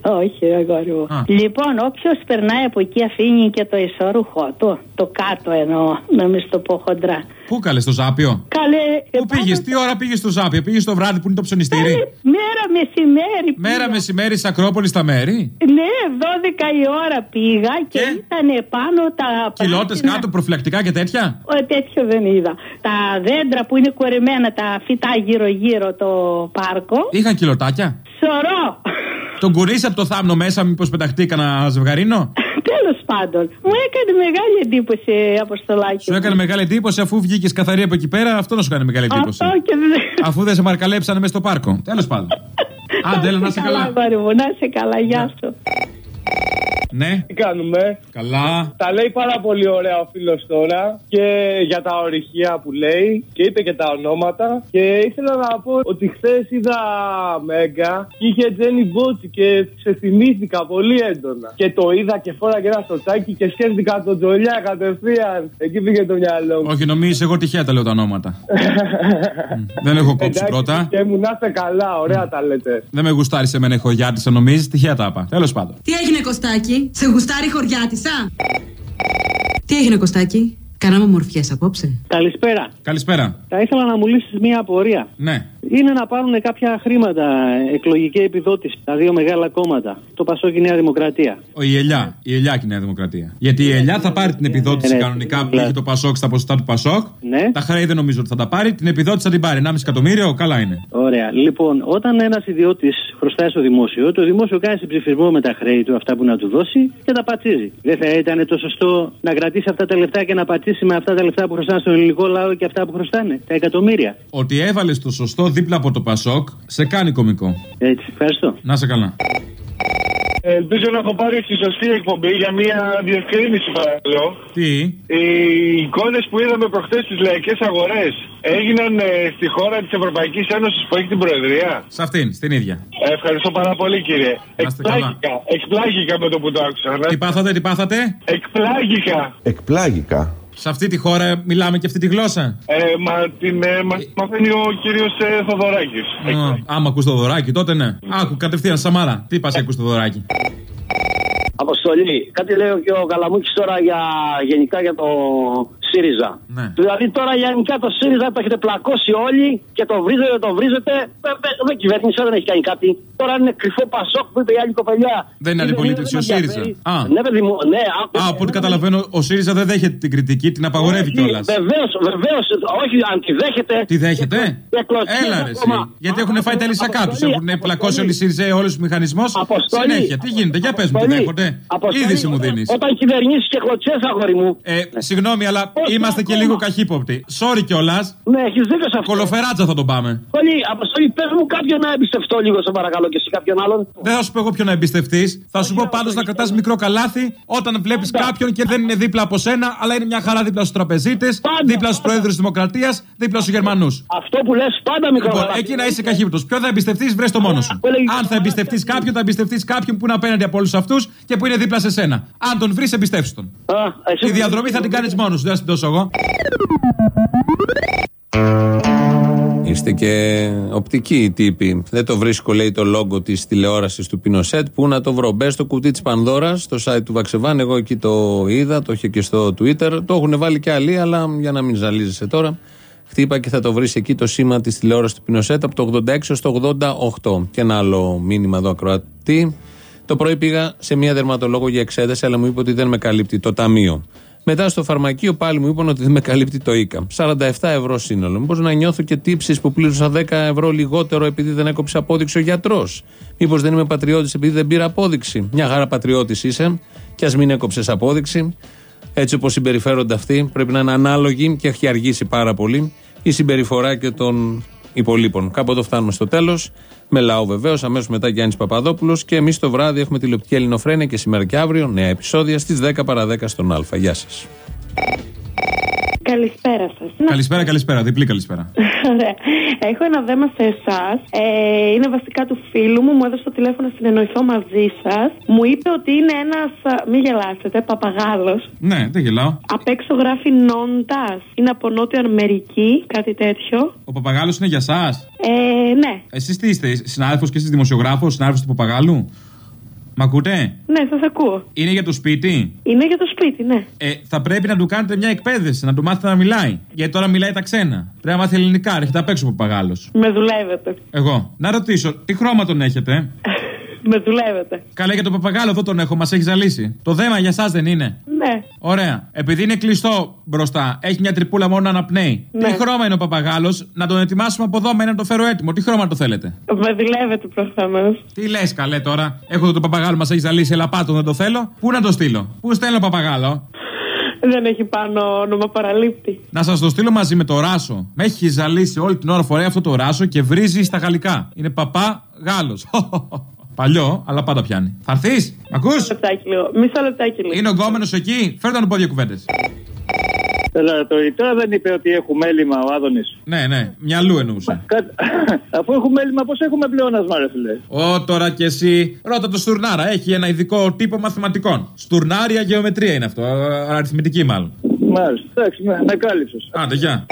Όχι, αγόρι μου. Λοιπόν, όποιος περνάει από εκεί αφήνει και το ισόρουχό του. Το κάτω εννοώ, να μην στο πω χοντρά. Πού καλέ το Ζάπιο; Καλέ. Πού πήγες, τι ώρα πήγες στο Ζάπιο, πήγες το βράδυ που είναι το ψωνιστήρι; Μέρα μεσημέρι. Μέρα μεσημέρι σ' Ακρόπολη στα μέρη; Ναι, 12 η ώρα πήγα και, ήταν πάνω τα. Κιλότε πράσινα- κάτω, προφυλακτικά και τέτοια; Ο, τέτοιο δεν είδα. Τα δέντρα που είναι κορεμένα, τα φυτά γύρω-γύρω το πάρκο. Είχαν κιλοτάκια. Σωρό. Τον κουρίσα από το θάμνο μέσα, μήπως πεταχτεί κανένα ζευγαρίνο; Τέλος πάντων, μου έκανε μεγάλη εντύπωση, Αποστολάκη. Σου έκανε μεγάλη εντύπωση αφού βγήκες καθαρή από εκεί πέρα, αυτό να σου κάνει μεγάλη εντύπωση. Αυτό και δεν. Αφού δεν σε μαρκαλέψανε μέσα στο πάρκο. Τέλος πάντων. Άντε, έλα να είσαι καλά. αγόρι μου, να είσαι καλά, γεια σου. Ναι. Τι κάνουμε; Καλά. Τα λέει πάρα πολύ ωραία ο φίλος τώρα και για τα ορυχεία που λέει και είπε και τα ονόματα. Και ήθελα να πω ότι χθες είδα Μέγκα και είχε Τζένι Μπότσι και σε θυμήθηκα πολύ έντονα. Και το είδα και φόραγε ένα σοτσάκι και σκέφτηκα τον Τζολιά κατευθείαν. Εκεί πήγε το μυαλό μου. Όχι, νομίζεις, εγώ τυχαία τα λέω τα ονόματα. δεν έχω κόψει Εντάξει, πρώτα. Και μου να είστε καλά, ωραία τα λέτε. Δεν με γουστάρει σε μένα η χωριάτισα, νομίζεις, τυχαία τα είπα. Τέλος πάντων. Τι έγινε Κωστάκη, σε γουστάρει η χωριάτισσα. Τι έγινε Κωστάκη, κάναμε μορφιές απόψε. Καλησπέρα. Καλησπέρα. Θα ήθελα να μου λύσεις μία απορία. Ναι. Είναι να πάρουν κάποια χρήματα εκλογική επιδότηση τα δύο μεγάλα κόμματα. Το Πασό και η Νέα Δημοκρατία. Ο, η Ελιά. Η Ελιά και η Νέα Δημοκρατία. Γιατί η Ελιά θα πάρει την επιδότηση ναι, κανονικά που έχει το Πασόκ στα ποσοστά του Πασόκ. Ναι. Τα χρέη δεν νομίζω ότι θα τα πάρει. Την επιδότηση θα την πάρει. 1,5 εκατομμύριο, καλά είναι. Ωραία. Λοιπόν, όταν ένας ιδιώτης χρωστάει στο δημόσιο, το δημόσιο κάνει συμψηφισμό με τα χρέη του, αυτά που να του δώσει και τα πατσίζει. Δεν θα ήταν το σωστό να κρατήσει αυτά τα λεφτά και να πατσίσει με αυτά τα λεφτά που χρωστάνε στον ελληνικό λαό και αυτά που χρωστάνε, τα εκατομμύρια. Ότι έβαλε το σωστό δίπλα από το Πασόκ σε κάνει κωμικό. Έτσι, ευχαριστώ. Να σε καλά. Ελπίζω να έχω πάρει στη σωστή εκπομπή για μια διευκρίνηση, παρακαλώ. Τι; Οι εικόνες που είδαμε προχθές στις λαϊκές αγορές έγιναν ε, στη χώρα της Ευρωπαϊκής Ένωσης που έχει την Προεδρία; Σε αυτήν, στην ίδια. Ε, ευχαριστώ πάρα πολύ, κύριε. είστε καλά. Εκπλάγηκα, εκπλάγηκα με το που το άκουσα. Να- Τι πάθατε, τι πάθατε; Εκπλάγηκα. Εκπλάγηκα. Σε αυτή τη χώρα μιλάμε και αυτή τη γλώσσα; Ε, μα την ε, μας μαθαίνει ο κύριος ε, Θοδωράκης. Α, άμα ακούς το δωράκι, τότε ναι. Άκου κατευθείαν Σαμάρα. Τι πας και ακούς το δωράκι. Αποστολή, κάτι λέει και ο Καλαμούκη τώρα για, γενικά για το ΣΥΡΙΖΑ. Ναι. Δηλαδή τώρα γενικά το ΣΥΡΙΖΑ το έχετε πλακώσει όλοι και το βρίζετε, το βρίζετε. Δεν δε, δε κυβέρνησε, δεν έχει κάνει κάτι. Τώρα είναι κρυφό πασόκ που είπε η άλλη κοπελιά. Δεν είναι αντιπολίτευση ο ΣΥΡΙΖΑ. Α. Ναι, παιδί μου, ναι, άκου. Α, από ό,τι καταλαβαίνω, ο ΣΥΡΙΖΑ δεν δέχεται την κριτική, την απαγορεύει κιόλα. Βεβαίω, βεβαίω, όχι, αν τη δέχεται. Τι δέχεται? Εκλογές Έλα ρε εσύ. ακόμα. Γιατί έχουν φάει τα λύσακά του. Έχουν πλακώσει όλοι οι ΣΥΡΙΖΑ όλου του μηχανισμού. Αποστολή. Συνέχεια. Τι γίνεται, για πε μου, τι Αποστολή. δέχονται. Αποστολή, Είδηση μου όταν- δίνει. Όταν κυβερνήσει και κλωτσέ, αγόρι μου. Ε, συγγνώμη, αλλά είμαστε και λίγο καχύποπτοι. Sorry κιόλας. Ναι, έχεις δίκιο σε αυτό. Κολοφεράτσα θα τον πάμε. Πολύ, αποστολή, πες μου κάποιον να εμπιστευτώ λίγο, σε παρακαλώ. και εσύ κάποιον άλλον. Δεν θα σου πω εγώ ποιον να εμπιστευτείς. Θα σου πω πάντως να κρατάς μικρό καλάθι όταν βλέπεις κάποιον και δεν είναι δίπλα από σένα, αλλά είναι μια χαρά δίπλα στους τραπεζίτες, δίπλα στους προέδρους τη Δημοκρατίας, δίπλα στους Γερμανούς. Αυτό που λες πάντα μικρό Λοιπόν, καλάθι. εκεί να είσαι καχύπτο. Ποιο θα εμπιστευτείς, βρες το μόνο σου. Αν θα εμπιστευτείς κάποιον, θα εμπιστευτείς κάποιον που είναι απέναντι από όλους αυτούς και που είναι δίπλα σε σένα. Αν τον βρεις, εμπιστεύσει τον. Τη διαδρομή θα την κάνεις μόνος σου, δεν θα την δώσω εγώ. Είστε και οπτικοί οι τύποι. Δεν το βρίσκω, λέει, το λόγο της τηλεόρασης του Πινοσέτ. Πού να το βρω. Μπε στο κουτί της Πανδώρας, στο site του Βαξεβάν. Εγώ εκεί το είδα, το είχε και στο Twitter. Το έχουν βάλει και άλλοι, αλλά για να μην ζαλίζεσαι τώρα. Χτύπα και θα το βρεις εκεί το σήμα της τηλεόρασης του Πινοσέτ από το 86 έως το 88. Και ένα άλλο μήνυμα εδώ ακροατή. Το πρωί πήγα σε μια δερματολόγο για εξέταση, αλλά μου είπε ότι δεν με καλύπτει το ταμείο. Μετά στο φαρμακείο πάλι μου είπαν ότι δεν με καλύπτει το ΙΚΑ. 47 ευρώ σύνολο. Μήπως να νιώθω και τύψεις που πλήρωσα 10 ευρώ λιγότερο επειδή δεν έκοψε απόδειξη ο γιατρός; Μήπως δεν είμαι πατριώτης επειδή δεν πήρα απόδειξη; Μια χαρά πατριώτης είσαι, και ας μην έκοψες απόδειξη. Έτσι όπως συμπεριφέρονται αυτοί, πρέπει να είναι ανάλογοι και έχει αργήσει πάρα πολύ η συμπεριφορά και των υπολείπων. Κάπου εδώ φτάνουμε στο τέλος. Με λαό βεβαίως, αμέσως μετά Γιάννης Παπαδόπουλος και εμείς το βράδυ έχουμε τηλεοπτική Ελληνοφρένεια και σήμερα και αύριο νέα επεισόδια στις 10 παρα 10 στον Α. Γεια σας. Καλησπέρα σας. Καλησπέρα, καλησπέρα. Διπλή καλησπέρα. Ωραία. Έχω ένα δέμα σε εσάς. Ε, είναι βασικά του φίλου μου. Μου έδωσε το τηλέφωνο να συνεννοηθώ μαζί σας. Μου είπε ότι είναι ένας. Μην γελάσετε, παπαγάλος. Ναι, δεν γελάω. Απ' έξω γράφει Νόντας. Είναι από Νότιο Αμερική, κάτι τέτοιο. Ο παπαγάλος είναι για εσά. Ε, ναι. Εσείς τι είστε, συνάδελφος και εσείς δημοσιογράφος, συνάδελφος του παπαγάλου; Μ' ακούτε; Ναι, σας ακούω. Είναι για το σπίτι; Είναι για το σπίτι, ναι. Ε, θα πρέπει να του κάνετε μια εκπαίδευση, να του μάθετε να μιλάει. Γιατί τώρα μιλάει τα ξένα. Πρέπει να μάθει ελληνικά, έρχεται απ' έξω ο παπαγάλος. Με δουλεύετε. Εγώ. Να ρωτήσω, τι χρώμα τον έχετε; Με δουλεύετε. Καλά για τον παπαγάλο εδώ τον έχω, μας έχει ζαλίσει. Το δέμα για εσάς δεν είναι; Ναι. Ωραία. Επειδή είναι κλειστό μπροστά, έχει μια τρυπούλα μόνο να αναπνέει. Ναι. Τι χρώμα είναι ο παπαγάλος, να τον ετοιμάσουμε από εδώ με να το φέρω έτοιμο. Τι χρώμα το θέλετε; Με δουλεύετε προφανώς. Τι λες, καλέ τώρα; Έχω εδώ το παπαγάλο, μας έχει ζαλίσει, ελα πάτο, δεν το θέλω. Πού να το στείλω; Πού στέλνω παπαγάλο; Δεν έχει πάνω όνομα παραλήπτη. Να σας το στείλω μαζί με το ράσο. Με έχει ζαλίσει όλη την ώρα φοράει αυτό το ράσο και βρίζει στα γαλλικά. Είναι παπά Γάλλο. Παλιό, αλλά πάντα πιάνει. Θα έρθεις, μ' ακούς; Μισό λεπτάκι λίγο. Μισό λεπτάκι λίγο. Είναι ο γκόμενος εκεί, φέρτε να του πω δύο κουβέντες. Έλα, το τώρα δεν είπε ότι έχουμε έλλειμμα ο Άδωνης. Ναι, ναι, μυαλού εννοούσε. Αφού έχουμε έλλειμμα, πώς έχουμε πλεόνασμα, ρε φιλέ. Ω, τώρα κι εσύ. Ρώτα το Στουρνάρα. Έχει ένα ειδικό τύπο μαθηματικών. Στουρνάρια γεωμετρία είναι αυτό. α- Αριθμητική μάλλον. Μάλιστα, εντάξει, με, με κάλυψες. Άντε, γεια.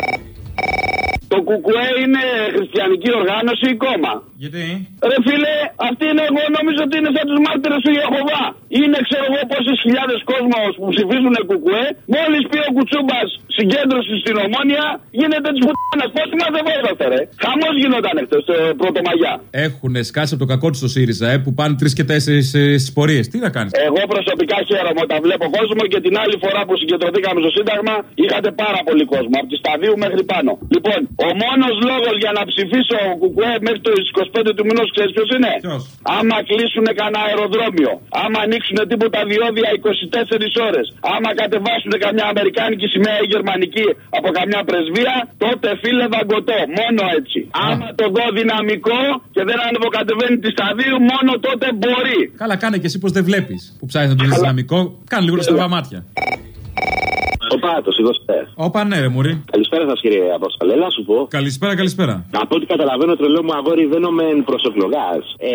Το κουκουέ είναι χριστιανική οργάνωση ή κόμμα; Γιατί; Ρε φίλε, αυτή είναι εγώ νομίζω ότι είναι σαν τους μάρτυρες του Ιεχωβά. Είναι ξέρω εγώ πόσες χιλιάδες κόσμος που ψηφίζουν κουκουέ. Μόλις πει ο Κουτσούμπας συγκέντρωση στην ομόνια, γίνεται της πουτάνα. Πώς είμαστε βόλταστε, ρε; Χαμός γινόταν χτε στο Πρωτομαγιά. Έχουν σκάσει από το κακό του στο ΣΥΡΙΖΑ, ε, που πάνε τρεις και τέσσερις στις πορείες. Τι να κάνεις; Εγώ προσωπικά χαίρομαι όταν βλέπω κόσμο και την άλλη φορά που συγκεντρωθήκαμε στο Σύνταγμα είχατε πάρα πολύ κόσμο. Από τη σταδίου μέχρι πάνω. Λοιπόν, ο μόνος λόγος για να ψηφίσω κουκουέ μέχρι το 25 του μηνός, ξέρεις ποιος είναι; Ποιος; Άμα κλείσουν κανένα αεροδρόμιο. Άμα ανοίξουν τίποτα διόδια 24 ώρες. Άμα κατεβάσουν καμιά αμερικάνικη σημαία ή γερμανική από καμιά πρεσβεία. Τότε φίλε δαγκωτό. Μόνο έτσι. Άμα το δω δυναμικό και δεν ανεβοκατεβαίνει τη σταδίου, μόνο τότε μπορεί. Καλά, κάνε και εσύ πως δεν βλέπεις. Που ψάχνεις να το δεις δυναμικό. Κάνε λίγο στα μάτια. Ο Πάτος, εδώ πέρα. Όπα, ναι, ρε Μουρή. Καλησπέρα σας, κύριε Απόστολε. Έλα σου πω. Καλησπέρα, καλησπέρα. Από ό,τι καταλαβαίνω, τρελό μου αγόρι δεν νομεν προσεκλογά.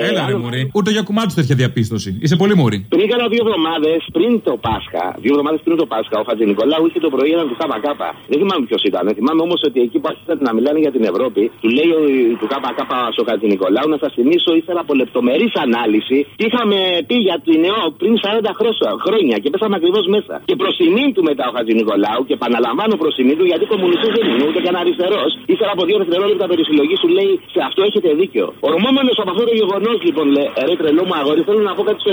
Έλα, ρε Μουρή. Ούτε για κουμάτι τέτοια διαπίστωση. Είσαι πολύ Μουρή. Πριν κάνα δύο εβδομάδες πριν το Πάσχα, δύο εβδομάδες πριν το Πάσχα, ο Χατζη Νικολάου είχε το πρωί έναν του ΚΚ. Δεν θυμάμαι ποιος ήταν. Θυμάμαι όμως ότι εκεί που άρχισαν να μιλάνε για την Ευρώπη, του λέει ο του ΚΚ στο Χατζη Νικολάου να σας θυμίσω, ήθελα από λεπτομερής ανάλυση. Τι είχαμε πει για την ΕΟ πριν 40 χρόσο- χρόνια και πέσαμε ακριβώς μέσα. Και προς τιμήν του μετά ο Χατζη Νικολάου και επαναλαμβάνω προς τιμήν του γιατί κομμουνιστής δεν είναι ούτε καν αριστερός. Ύστερα από δύο δευτερόλεπτα περί συλλογής σου λέει σε αυτό έχετε δίκιο. Ορμόμενος από αυτό το γεγονός λοιπόν, λέει, ρε τρελό μου αγόρι, θέλω να πω κάτι στο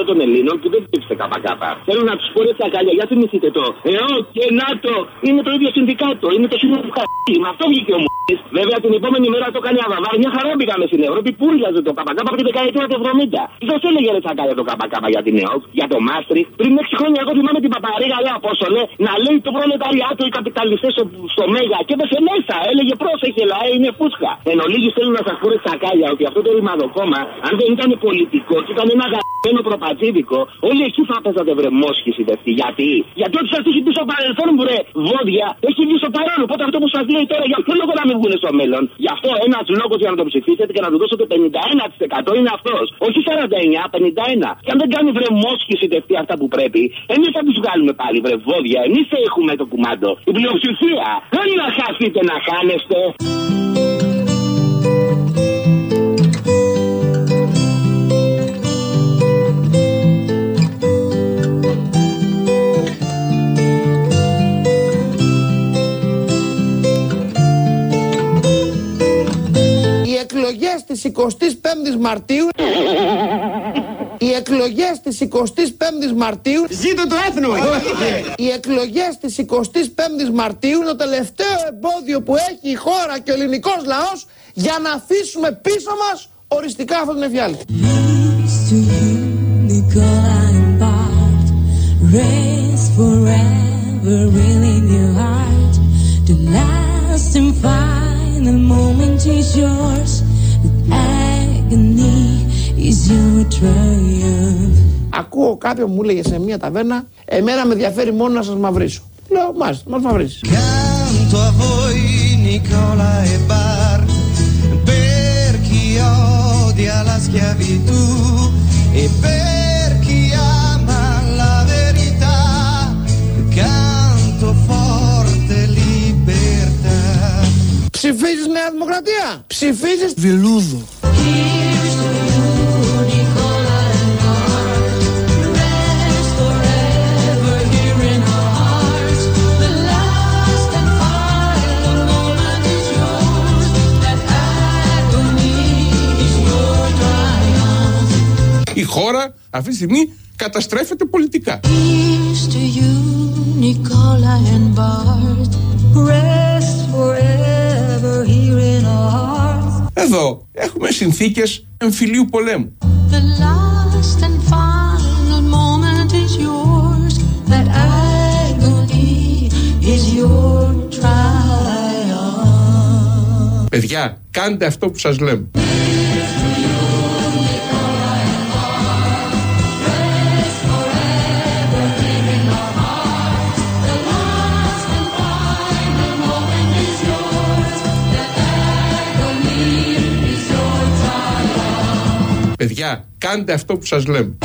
95,4% των Ελλήνων που δεν ψήφισε ΚΚ. Θέλω να τους πω ρε τσακάλια, για θυμηθείτε το. ΕΟ και ΝΑΤΟ είναι το ίδιο συνδικάτο, είναι το σύνολο του χαρτί. Με αυτό βγήκε ο Μ***ης. Βέβαια την επόμενη μέρα το κάνει αβαβάρ. Μια χαρά μπήκαμε στην Ευρώπη. Πούριαζε το ΚΚ από την δεκαετία του 70. Ποιος έλεγε ρε τσακάλια το ΚΚ για την ΕΟΚ, για το Μάστρι. Πριν 6 χρόνια εγώ θυμάμαι την παπαρίγα ρε Απόστολε, να λέει το προλεταριάτο οι καπιταλιστές στο Μέγα και δεν σε μέσα. Έλεγε πρόσεχε, λαέ, είναι φούσκα. Εν ολίγης θέλουν να σας πούνε τσακάλια ότι αυτό το ρημαδοκόμμα, αν δεν ήταν πολιτικό και ήταν ένα γαμμένο προπατζίδικο, όλοι εκεί θα παίζατε βρε μόσχηση δευτή. Γιατί; Γιατί ό,τι σας έχει πει στο παρελθόν, βρε βόδια, έχει βγει στο παρόν. Οπότε αυτό που σας λέει τώρα, για ποιο λόγο να μην βγουν στο μέλλον; Γι' αυτό ένας λόγος για να το ψηφίσετε και να του δώσετε 51% είναι αυτός. Όχι 49, 51. Και αν δεν κάνει βρε μόσχηση δευτή αυτά που πρέπει, εμείς θα τους βγάλουμε πάλι βρε βόδια. Εμείς έχουμε το κουμάντο. Η πλειοψηφία. Δεν να χάσετε να χάνεστε. Της 25ης Μαρτίου οι εκλογές της 25ης Μαρτίου Ζήτω το έθνο! Οι εκλογές της 25ης Μαρτίου είναι το τελευταίο εμπόδιο που έχει η χώρα και ο ελληνικός λαός για να αφήσουμε πίσω μας οριστικά αυτόν τον εφιάλτη. Rest forever within your heart. The last and final moment is yours. The agony is your triumph. Ακούω κάποιον που μου έλεγε σε μια ταβέρνα, εμένα με ενδιαφέρει μόνο να σας μαυρίσω. Λέω, μάλιστα, μας μαυρίσεις. Canto a voi Nicola e Bart per chi odia la schiavitù e per Ψηφίζεις Νέα Δημοκρατία; Ψηφίζεις Βιλούδο. Η χώρα αυτή τη στιγμή καταστρέφεται πολιτικά. Here's to you Nicola and Bart rest forever Εδώ έχουμε συνθήκες εμφυλίου πολέμου. The last and final moment is yours. That agony is your triumph. Παιδιά, κάντε αυτό που σας λέμε. Παιδιά, κάντε αυτό που σας λέμε.